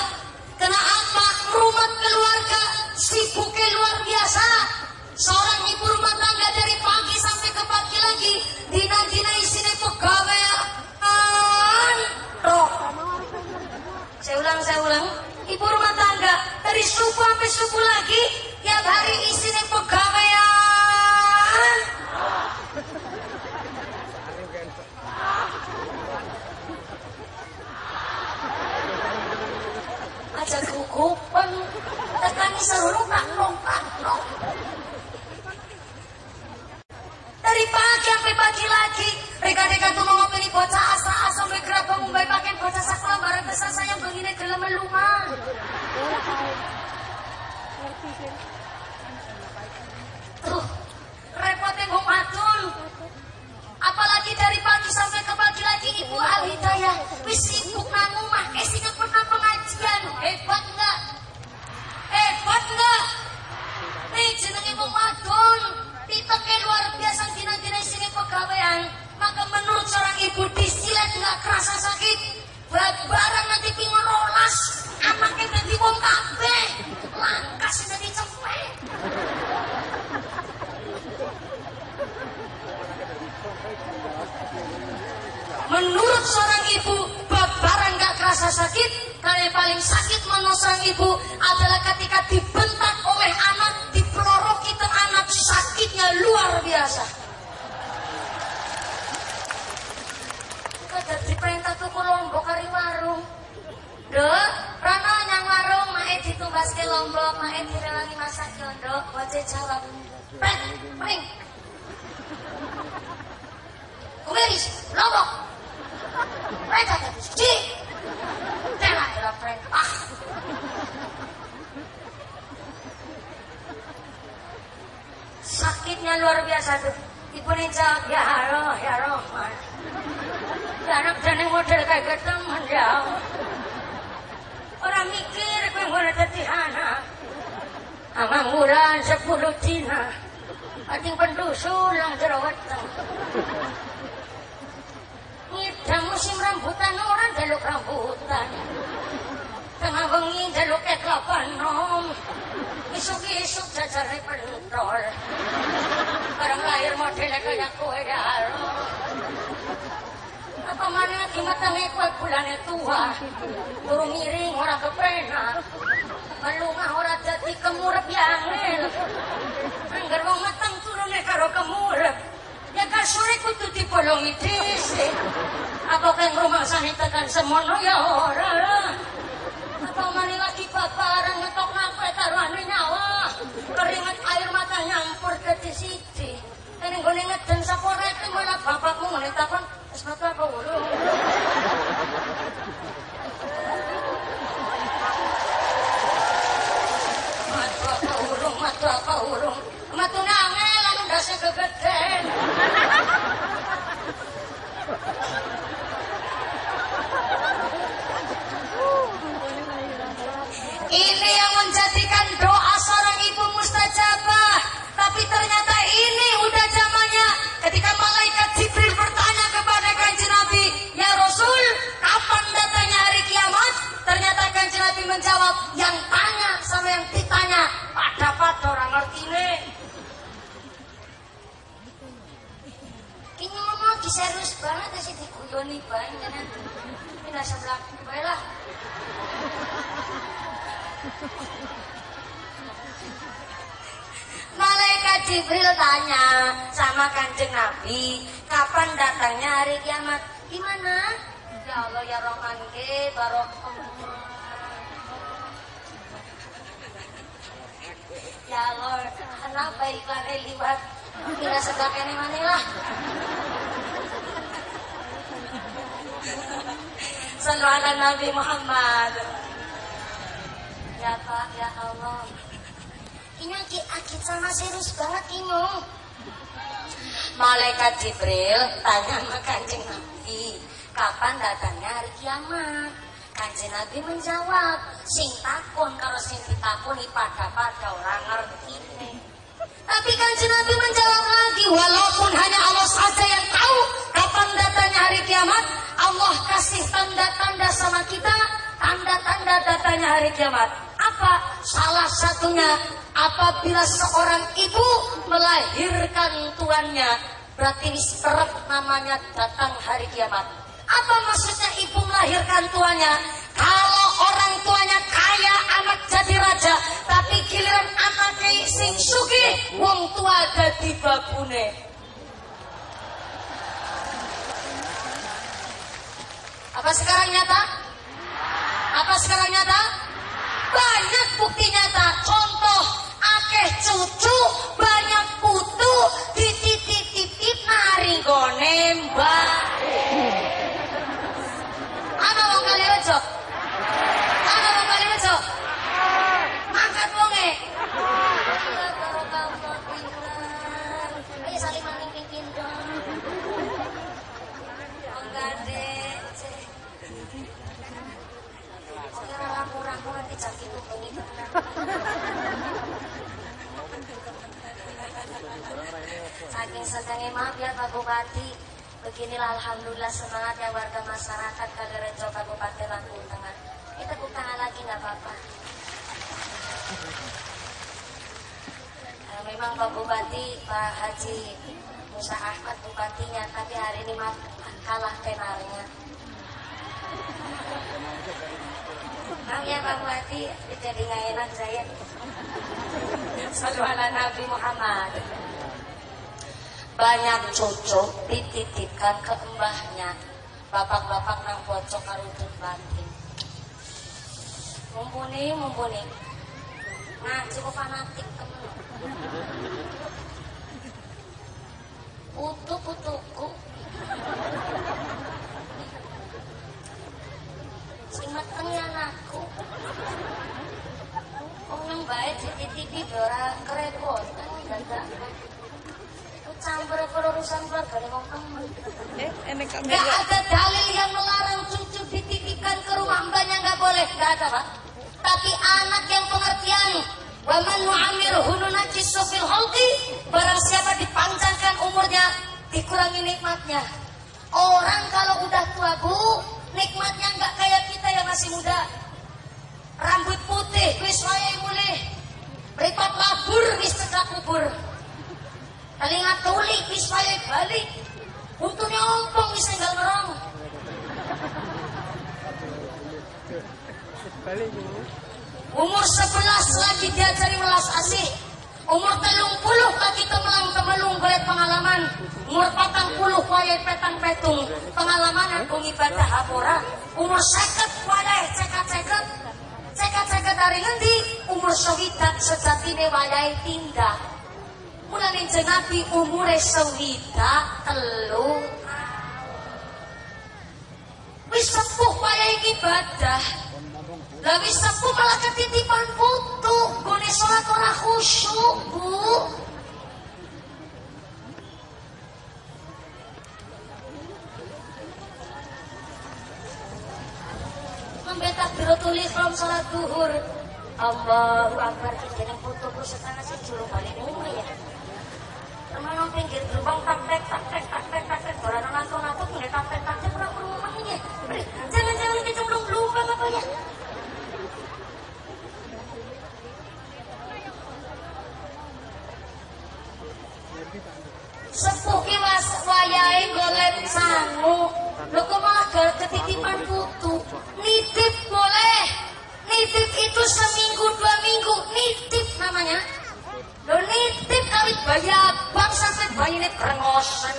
Kenapa rumah keluarga sibuknya luar biasa. Seorang ibu rumah tangga dari pagi sampai ke pagi lagi. Dina-dina isinya pegawai. Roh saya ulang saya ulang. Ibu rumah tangga dari suku sampai suku lagi tiap hari isinya pegawaian aja gugupan tekani seluruh kantong kantong dari pagi sampai pagi lagi Reka-reka tuh ngopi bocah asa-asa Sampai gerabang umbai pakai bocah sakla Barang besar saya begini gelem melungan. Tuh Repotnya gue matul Apalagi dari pagi sampai ke pagi lagi Ibu Al-Hidayah Wis sibuk nang rumah Esinya pernah pengajian Hebat enggak? Hebat enggak? Nih jenenge wong wadon Diteke luar biasa dina-dina sini pegawaian Maka menurut seorang ibu disilet nggak kerasa sakit. Barang nanti pingon rolas Anaknya nanti wong kabeh. Langkas nanti cepet Menurut seorang ibu, barang kerasa sakit, yang paling sakit menurut seorang ibu adalah ketika dibentak oleh anak, dipeloroki ke anak, sakitnya luar biasa. Kita jadi perintah tuku lombok karimah Dok, Rono nyang warung mae ditumbaske lombok, mae direwangi masak yondo, wace jawab. Pret, pring. Kumiris, lombok. Pret ada Tela ya pret. Ah. Sakitnya luar biasa tuh. Ibu jawab, ya roh, ya Rahman. Ya anak dan model kayak gitu menjauh. Orang mikir gue mau jadi anak. Amang murah sepuluh dina. Ating pendusulang jerawat. Ida musim rambutan ora jaluk rambutan. Tengah bengi jaluk keklapan panom. Isuk-isuk jajar di pentol. Barang lahir modelnya kaya kue dalam Apa mana di matang ekwe bulannya tua? Turun miring ora kepena Melungah ora jadi kemurep yang Anggar wong mateng turun karo kemurep. Ya kasure kudu dipolongi dhisik. Apa kang rumah sani tekan semono ya ora. Apa mani lagi babaran ngetok nafas karo anu nyawa. Keringat air mata nyampur ke di. Ini gue ngeden sapora itu malah takon wis metu apa urung. Matu Nabi menjawab, yang tanya sama yang ditanya, pada pada orang ngerti ini. Kini ngomong serius banget ya sih diguyoni banget. Ini sebelah lah. Malaikat Jibril tanya sama kanjeng Nabi, kapan datangnya hari kiamat? Gimana? Ya Allah ya Rahman ke barokah. Ya Allah, kenapa iklannya liwat? Sedang ini mana lah? Sallu ala Nabi Muhammad. Ya Pak, ya Allah. Ini akid sama serius banget ini. Malaikat Jibril tanya sama kanjeng Nabi, kapan datangnya hari kiamat? Kanjeng Nabi menjawab, sing takon kalau sing ditakoni pada-pada orang ngerti. Tapi kanjeng Nabi menjawab lagi, walaupun hanya Allah saja yang tahu kapan datangnya hari kiamat, Allah kasih tanda-tanda sama kita, tanda-tanda datangnya hari kiamat. Apa? Salah satunya apabila seorang ibu melahirkan tuannya, berarti disperep namanya datang hari kiamat. Apa maksudnya ibu melahirkan tuanya? Kalau orang tuanya kaya anak jadi raja, tapi giliran anaknya sing sugih, wong tua jadi babune. Apa sekarang nyata? Apa sekarang nyata? Banyak bukti nyata. Contoh, akeh cucu, banyak putu, dititip-titip nari gone mbak. Ana rejo? Angkat wonge. Ayo saling dong. Enggak deh. Nanti jaki Saking senangnya maaf ya Pak Bupati Beginilah Alhamdulillah semangatnya warga masyarakat Kalirejo Kabupaten Lampung Tengah. Kita tepuk tangan lagi nggak apa-apa. Eh, Memang Pak Bupati Pak Haji Musa Ahmad Bupatinya Tapi hari ini kalah tenarnya Maaf ya Pak Bupati Jadi nggak enak saya. Sallu ala Nabi Muhammad banyak cucu dititipkan ke embahnya bapak-bapak nang pojok karutun batin Mumpuni, mumpuni. Nah, cukup fanatik kamu. Utuk utukku. Simeteng ya anakku. Yang baik di TV ora kerepotan. Campur urusan keluarga wong enek ada dalil yang melarang cucu dititipkan ke rumah mbaknya nggak boleh, gak ada pak. Tapi anak yang pengertian, waman nu'amir hununajis sofil holki, barang siapa dipanjangkan umurnya, dikurangi nikmatnya. Orang kalau udah tua bu, nikmatnya nggak kayak kita yang masih muda. Rambut putih, wis wayai mulih. Beripat labur, cekak kubur. Telinga tuli, wis wayai balik. Untungnya ompong wis tinggal ngerong. Umur 11 lagi diajari welas asih. Umur telung puluh lagi temelang temelung belet pengalaman. Umur patang puluh wayai petang petung. Pengalaman aku ibadah hapora. Umur seket wayai cekat ceket. Cekat ceket dari ngendi? Umur syahidat sejatine wayai tindak. Mulane jeneng Nabi umure syahidat telu Wis sepuh wayai ibadah. Lah wis sepuh malah ketitipan putu, gone salat ora khusyuk, Bu. Sampai takbiratul ihram salat duhur. Allahu Akbar jeneng putu setengah sih juru balik umur ya. Teman nang pinggir gerbang tak tek tak tek tak tek tak tek orang nonton nonton mulai tak tek tak tek kurang rumahnya. Jangan jangan kecemplung lubang apa ya? Sepuh. Nitip boleh. Nitip itu seminggu dua minggu. Nitip namanya. Lho nitip awit bayi abang sampai bayi ini kerengosan.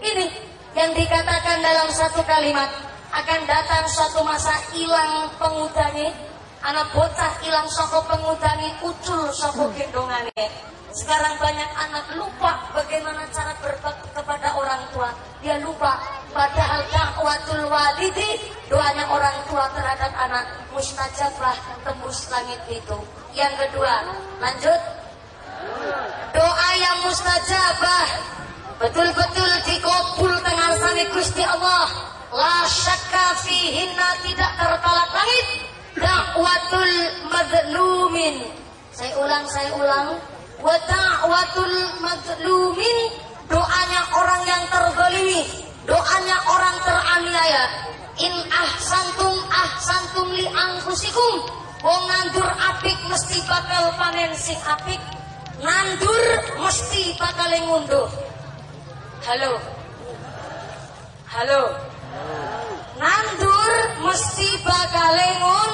Ini yang dikatakan dalam satu kalimat akan datang suatu masa hilang pengudane anak bocah hilang soko pengudane ucul soko gendongane. Sekarang banyak anak lupa bagaimana cara berbakti kepada orang tua. Dia lupa padahal dakwatul walidi doanya orang tua terhadap anak. Mustajabah tembus langit itu. Yang kedua lanjut. Doa yang mustajabah betul-betul dikabul tengah sani Gusti Allah. La syakka fihinna tidak tertolak langit dakwatul madlumin. Saya ulang saya ulang. Wa da'watul madlumin doanya orang yang terzalimi doanya orang teraniaya. In ahsantum ahsantum li anfusikum. Wong nandur apik mesti bakal panen sing apik. Nandur mesti bakal ngunduh. Halo. Halo nandur mesti bakal ngun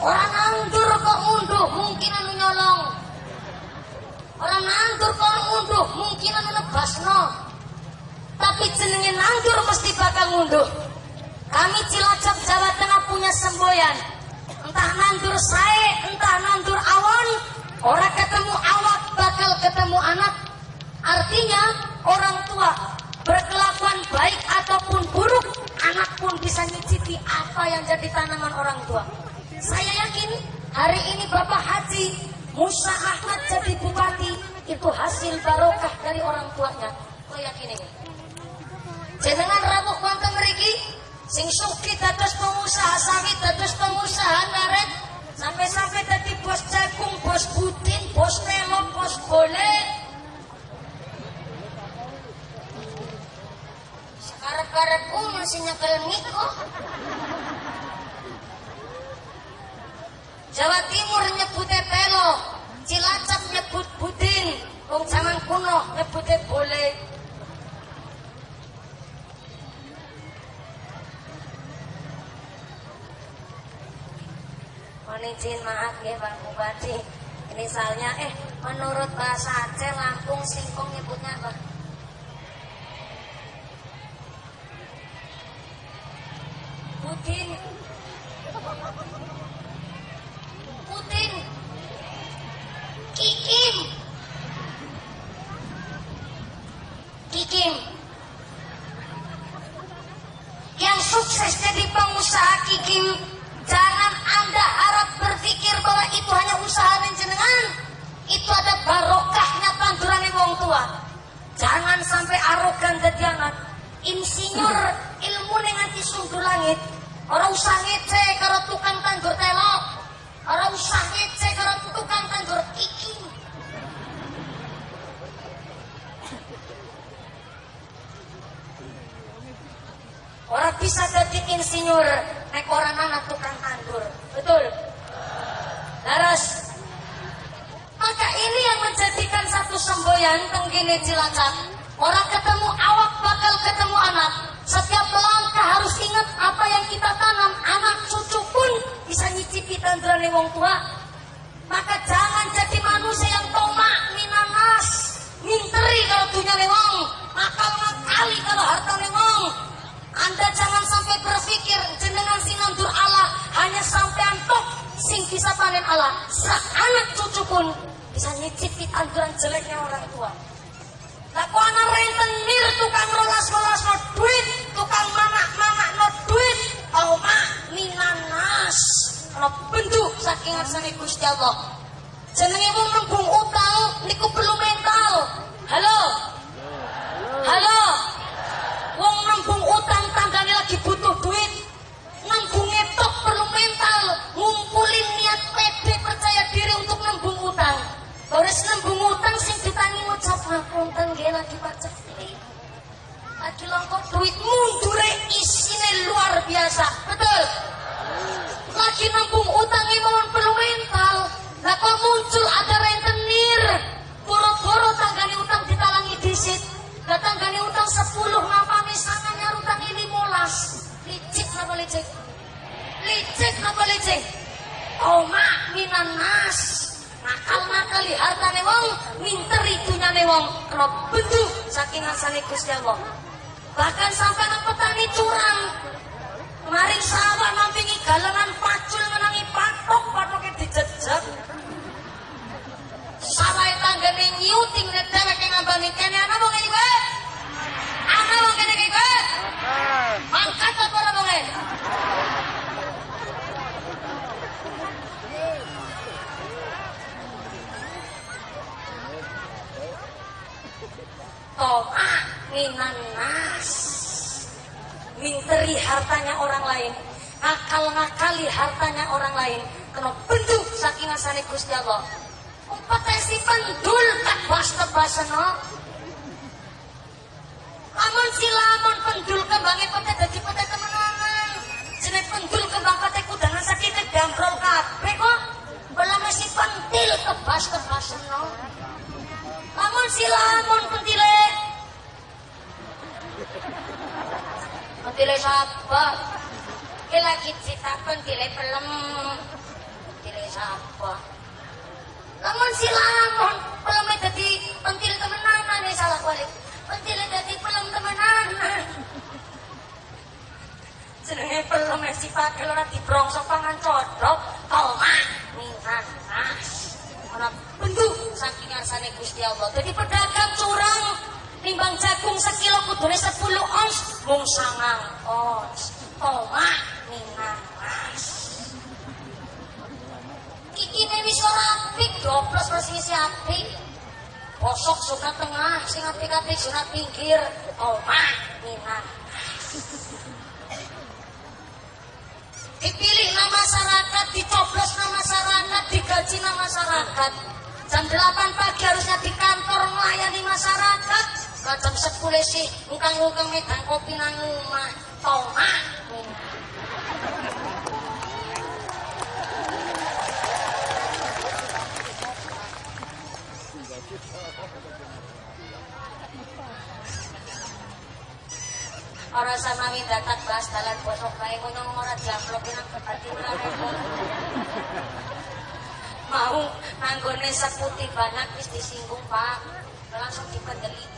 orang nandur kok ngunduh mungkin anu nyolong. Orang nandur kok ngunduh mungkin anu nebasno. Tapi jenenge nandur mesti bakal ngunduh kami Cilacap Jawa Tengah punya semboyan. Entah nandur sae entah nandur awan orang ketemu awak bakal ketemu anak. Artinya orang tua berkelakuan baik ataupun buruk anak pun bisa nyicipi apa yang jadi tanaman orang tua. Saya yakin hari ini Bapak Haji Musa Ahmad jadi bupati itu hasil barokah dari orang tuanya. Saya yakin ini jenengan rawuh wonten mriki sing sugih dados pengusaha sawit dados pengusaha ngaret sampai-sampai tadi bos jagung bos budin bos melon bos golek sekarang-karepku masih nyekel miko Jawa Timur nyebutnya pelo Cilacap nyebut budin Wong zaman kuno nyebutnya boleh Mohon izin maaf ya Bang Bupati. Misalnya, eh menurut bahasa Aceh Lampung singkong nyebutnya apa? Longkok duit mundure isine luar biasa. Betul? Lagi nembung utang mohon perlu mental. Lah kok muncul ada rentenir. Boro-boro tanggane utang ditalangi disit. Lah tanggane utang 10 napa misalnya utang ini molas. Licik napa licik? Licik napa licik? Oma minanas. Nakal-nakali hartane wong, minter itunyane wong. Kena bentuk saking asane Gusti Allah. Bahkan sampai nang petani curang. Maring sawah nampingi galengan pacul menangi patok, patoknya dijejak. Sawah tanggane nyuting nek dheweke ngambani kene ana wong iki kowe. Ana wong kene iki kowe. Mangkat apa ora wong e? Toma minanas Minteri hartanya orang lain. Akal-ngakali hartanya orang lain. Kena bentuk saking asane Gusti Allah Kompetisi pendul tak bas tebaseno Amun silamun pendul kembange pete dadi pete temenanan Jenis pendul kembang pete kudangan sakit dambrol kabeh kok. Belum mesti pentil kebas tebaseno Amun silamun pentile Pentile sapa? Ki lagi cerita pentile pelem. Pentile sapa? Lamun silamun peleme dadi pentil temenanan nih salah balik. Pentile dadi pelem temenanan. Jenenge pelem sifat ora dibrongsok pangan codok, toma minat nas. Ana bentuk saking ngarsane Gusti Allah. Jadi pedagang curang timbang jagung sekilo kudune 10 ons mung sangang ons. Toma minat nas. Kikine wis ora apik, doblos wis ngisi apik. Bosok suka tengah, sing apik-apik sunat pinggir. Toma minat dipilih nama masyarakat, dicoblos nama masyarakat, digaji nama masyarakat. Jam 8 pagi harusnya di kantor melayani masyarakat. Jam 10 sih, ngukang-ngukang medan kopi nang rumah. Toma. Ora samawi datat bahas dalan bosok bae ngono ora diamplok nang repot. Mau nanggone seputi banyak wis disinggung, Pak. Langsung dipendeliki.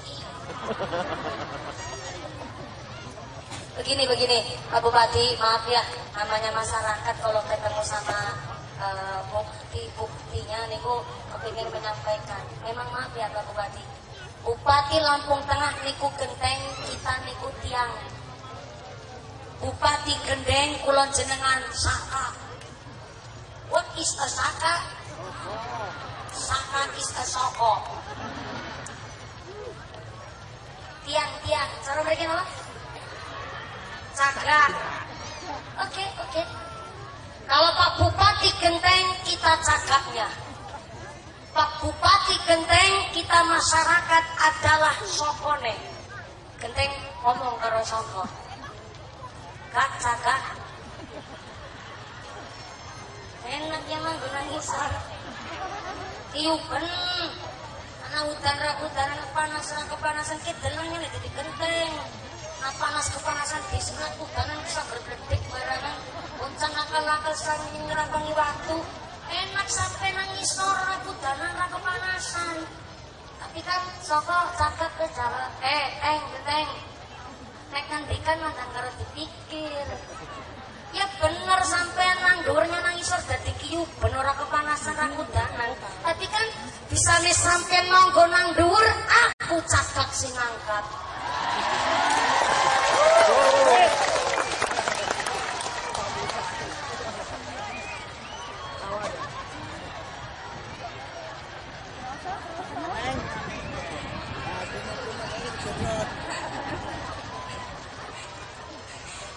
Begini begini, Pak Bupati, maaf ya, namanya masyarakat kalau ketemu sama eh, bukti-buktinya niku kepingin menyampaikan. Memang maaf ya Pak Bupati, Bupati Lampung Tengah niku genteng kita niku tiang. Bupati Gendeng kulon jenengan Saka. What is a Saka? Saka is a Soko Tiang-tiang Cara mereka apa? Cagak Oke, oke Kalau Pak Bupati Genteng kita cagaknya Pak Bupati Genteng kita masyarakat adalah sokone. Genteng ngomong karo soko. Gak cagak. Enak ya mah guna ngisar. Anak hutan hutan panas kepanasan kita delangnya nih di genteng. Nah panas kepanasan di sana hutan bisa berbedik barangan. Uncang akal-akal sarang ngerabangi waktu enak sampai nangis ora budanan ra kepanasan tapi kan soko cakep ke jalan eh eh genteng nek ngendikan mah karo dipikir ya bener sampai nang dhuwurnya nangis ora dadi kiyu bener ora kepanasan ra kudanan tapi bisa nih sampai nonggo nang dhuwur aku cakap sing angkat.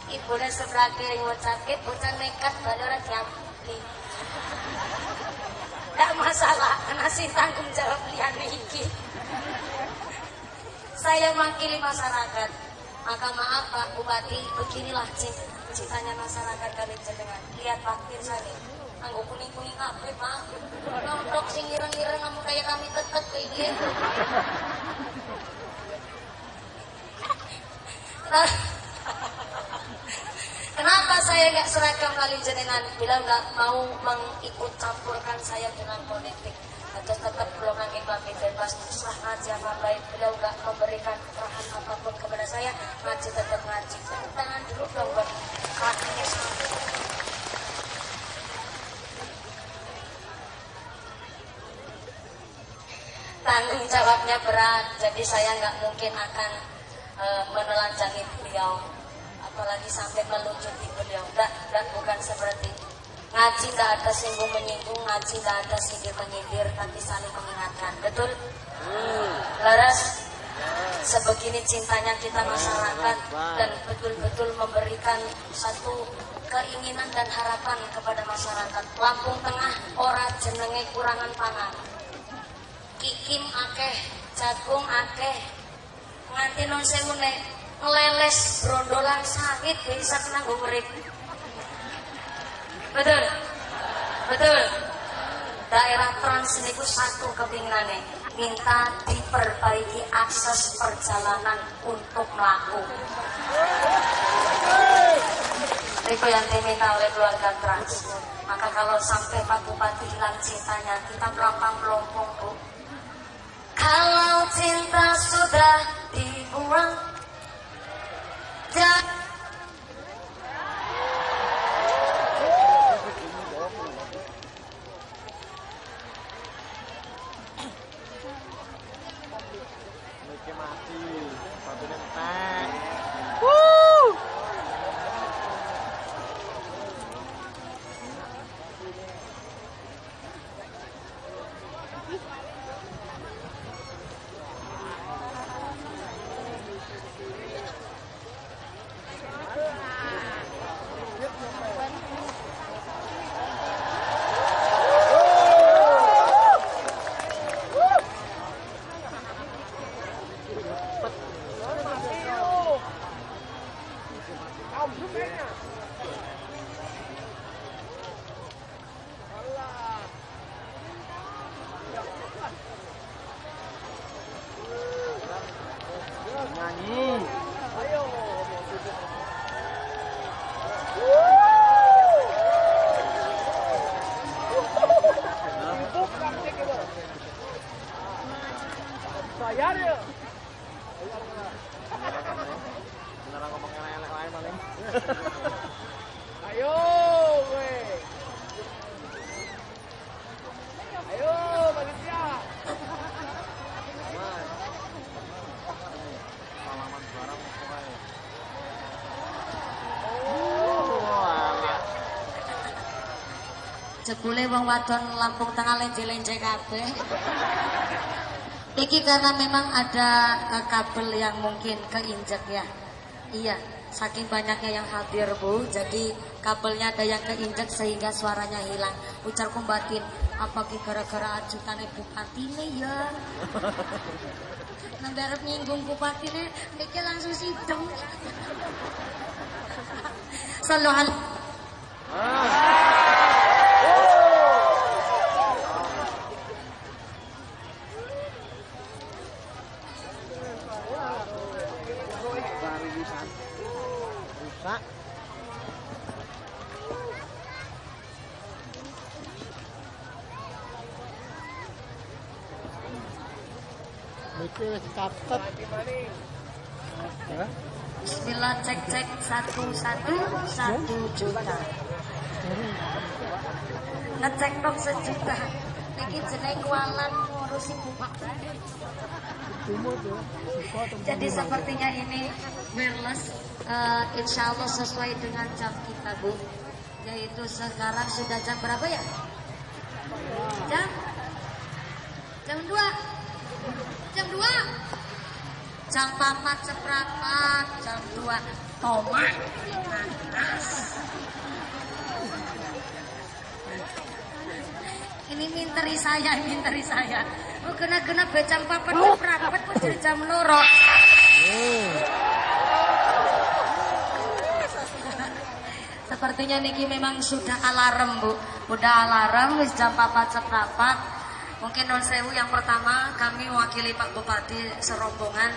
Ibune sebelah kiri ngucapke bocah nekat balik Saya mewakili masyarakat. Maka maaf Pak Bupati, beginilah cintanya masyarakat kali jenengan. Lihat Pak Pirsani, anggo kuning-kuning kabeh Pak. Nontok sing ireng-ireng kamu kayak kami tetep kayak gitu. Kenapa saya nggak seragam kali jenengan? Bila nggak mau mengikut campurkan saya dengan politik atau tetap belum lagi kami bebas terserah ngaji apa baik beliau nggak memberikan keterangan apa pun kepada saya ngaji tetap ngaji. Tangan dulu dong buat kakinya tanggung jawabnya berat jadi saya nggak mungkin akan eh, menelanjangi beliau apalagi sampai melucuti beliau. Dan, dan bukan seperti ngaji tidak ada singgung menyinggung ngaji tidak ada sindir menyindir tapi saling mengingatkan. Betul? Laras sebegini cintanya kita masyarakat dan betul-betul memberikan satu keinginan dan harapan kepada masyarakat. Lampung Tengah ora jenenge kurangan pangan. Kikim akeh jagung akeh. Nganti non sewu nek ngeleles brondolan sakit bisa kena urip betul. Betul. Daerah trans niku satu kepinginannya minta diperbaiki akses perjalanan untuk melaku itu yang diminta oleh keluarga trans. Maka kalau sampai Pak Bupati hilang cintanya kita melampang melompong bu. Kalau cinta sudah dibuang jangan Jebule wong wadon Lampung Tengah lenje-lenje kabeh. Iki karena memang ada uh, kabel yang mungkin keinjek ya. Iya, saking banyaknya yang hadir bu, jadi kabelnya ada yang keinjek sehingga suaranya hilang. Ucar batin, apa gara-gara ajutan ibu patine ya? Nang nyinggung bupatine, iki langsung sidem. Sallallahu Rusak. Iki wis catet. Ya. Bismillah cek cek satu satu satu juta. Ngecek dong sejuta. Niki jeneng kualan ngurusi bupati. Jadi sepertinya ini wireless uh, insya Allah sesuai dengan jam kita Bu Yaitu sekarang sudah jam berapa ya? Jam? Jam 2 Jam 2 Jam 4 seperempat Jam 2 Tomat Ini minteri saya, minteri saya. Oh, kena-kena becam papat oh. perapat kok jadi jam loro. Sepertinya Niki memang sudah alarm, Bu. Udah alarm wis jam papat seprapat. Mungkin non sewu yang pertama kami mewakili Pak Bupati serombongan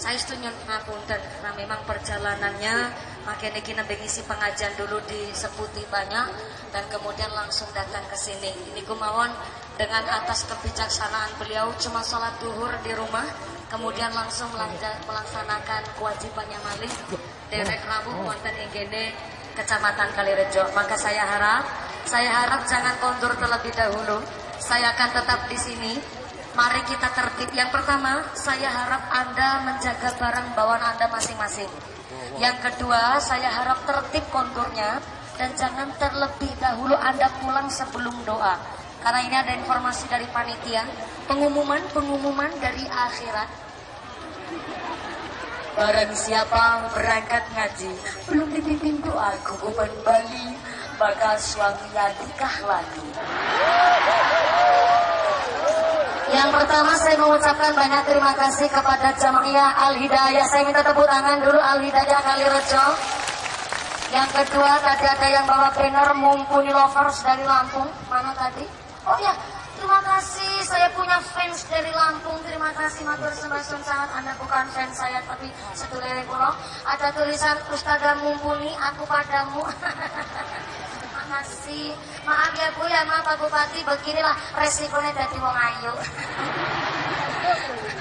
saya setuju ngapunten karena memang perjalanannya makin niki nembe ngisi pengajian dulu di Seputi banyak dan kemudian langsung datang ke sini. Ini kumawon dengan atas kebijaksanaan beliau cuma sholat duhur di rumah kemudian langsung melaksanakan kewajibannya malih derek rabu wonten IGD Kecamatan Kalirejo. Maka saya harap saya harap jangan kondur terlebih dahulu. Saya akan tetap di sini Mari kita tertib. Yang pertama, saya harap Anda menjaga barang bawaan Anda masing-masing. Yang kedua, saya harap tertib konturnya dan jangan terlebih dahulu Anda pulang sebelum doa. Karena ini ada informasi dari panitia, pengumuman-pengumuman dari akhirat. Barang siapa berangkat ngaji, belum dipimpin doa kukuban Bali, maka suaminya nikah lagi. Yang pertama saya mengucapkan banyak terima kasih kepada jamaah Al Hidayah. Saya minta tepuk tangan dulu Al Hidayah Kalirejo. Yang kedua tadi ada yang bawa banner mumpuni lovers dari Lampung. Mana tadi? Oh ya, terima kasih. Saya punya fans dari Lampung. Terima kasih matur sembasun sangat. Anda bukan fans saya tapi sedulur pulau. Ada tulisan Ustazah mumpuni aku padamu. kasih. Maaf ya Bu ya, maaf Pak Bupati, beginilah resikonya dari wong ayu.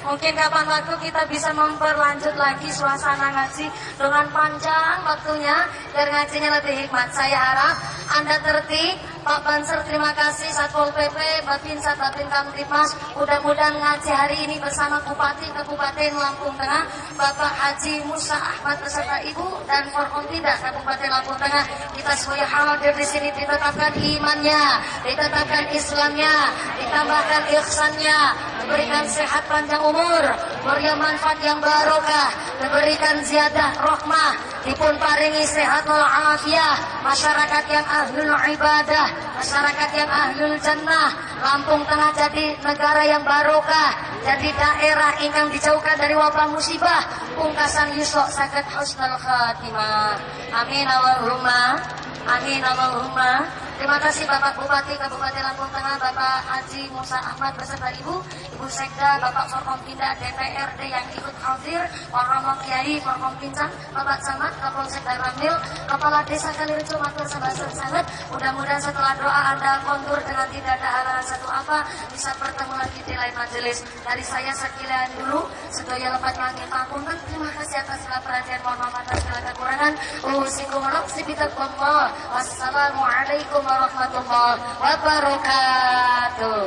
Mungkin kapan waktu kita bisa memperlanjut lagi suasana ngaji dengan panjang waktunya dan ngajinya lebih hikmat. Saya harap Anda tertib, Pak Banser terima kasih Satpol PP, Babinsa, Babin Kamtipmas. Mudah-mudahan ngaji hari ini bersama Bupati Kabupaten Lampung Tengah, Bapak Haji Musa Ahmad beserta Ibu dan Forkompinda Kabupaten Lampung Tengah. Kita semuanya hadir di sini ditetapkan imannya, ditetapkan Islamnya, ditambahkan ihsannya, diberikan sehat panjang umur, beri manfaat yang barokah, diberikan ziyadah rahmah, dipun paringi sehat walafiat, masyarakat yang ahlul ibadah, masyarakat yang ahlul jannah, Lampung Tengah jadi negara yang barokah, jadi daerah ingkang dijauhkan dari wabah musibah, pungkasan yusok sakit husnul khatimah. Amin Allahumma. Amin Allahumma. Terima kasih Bapak Bupati Kabupaten Lampung Tengah, Bapak Haji Musa Ahmad beserta Ibu, Ibu Sekda, Bapak Forkompinda DPRD yang ikut hadir, Romo Kiai Forkompincang, Bapak Camat, Kapolsek dan Ramil, Kepala Desa Kalirejo, Matur Sebasun Sangat. Mudah-mudahan setelah doa Anda kontur dengan tidak ada halangan satu apa, bisa bertemu lagi di lain majelis. Dari saya sekian dulu, sedaya lepat langit pangunten. Terima kasih atas segala perhatian, mohon maaf atas segala kekurangan. Usikum Wassalamualaikum warahmatullahi wabarakatuh.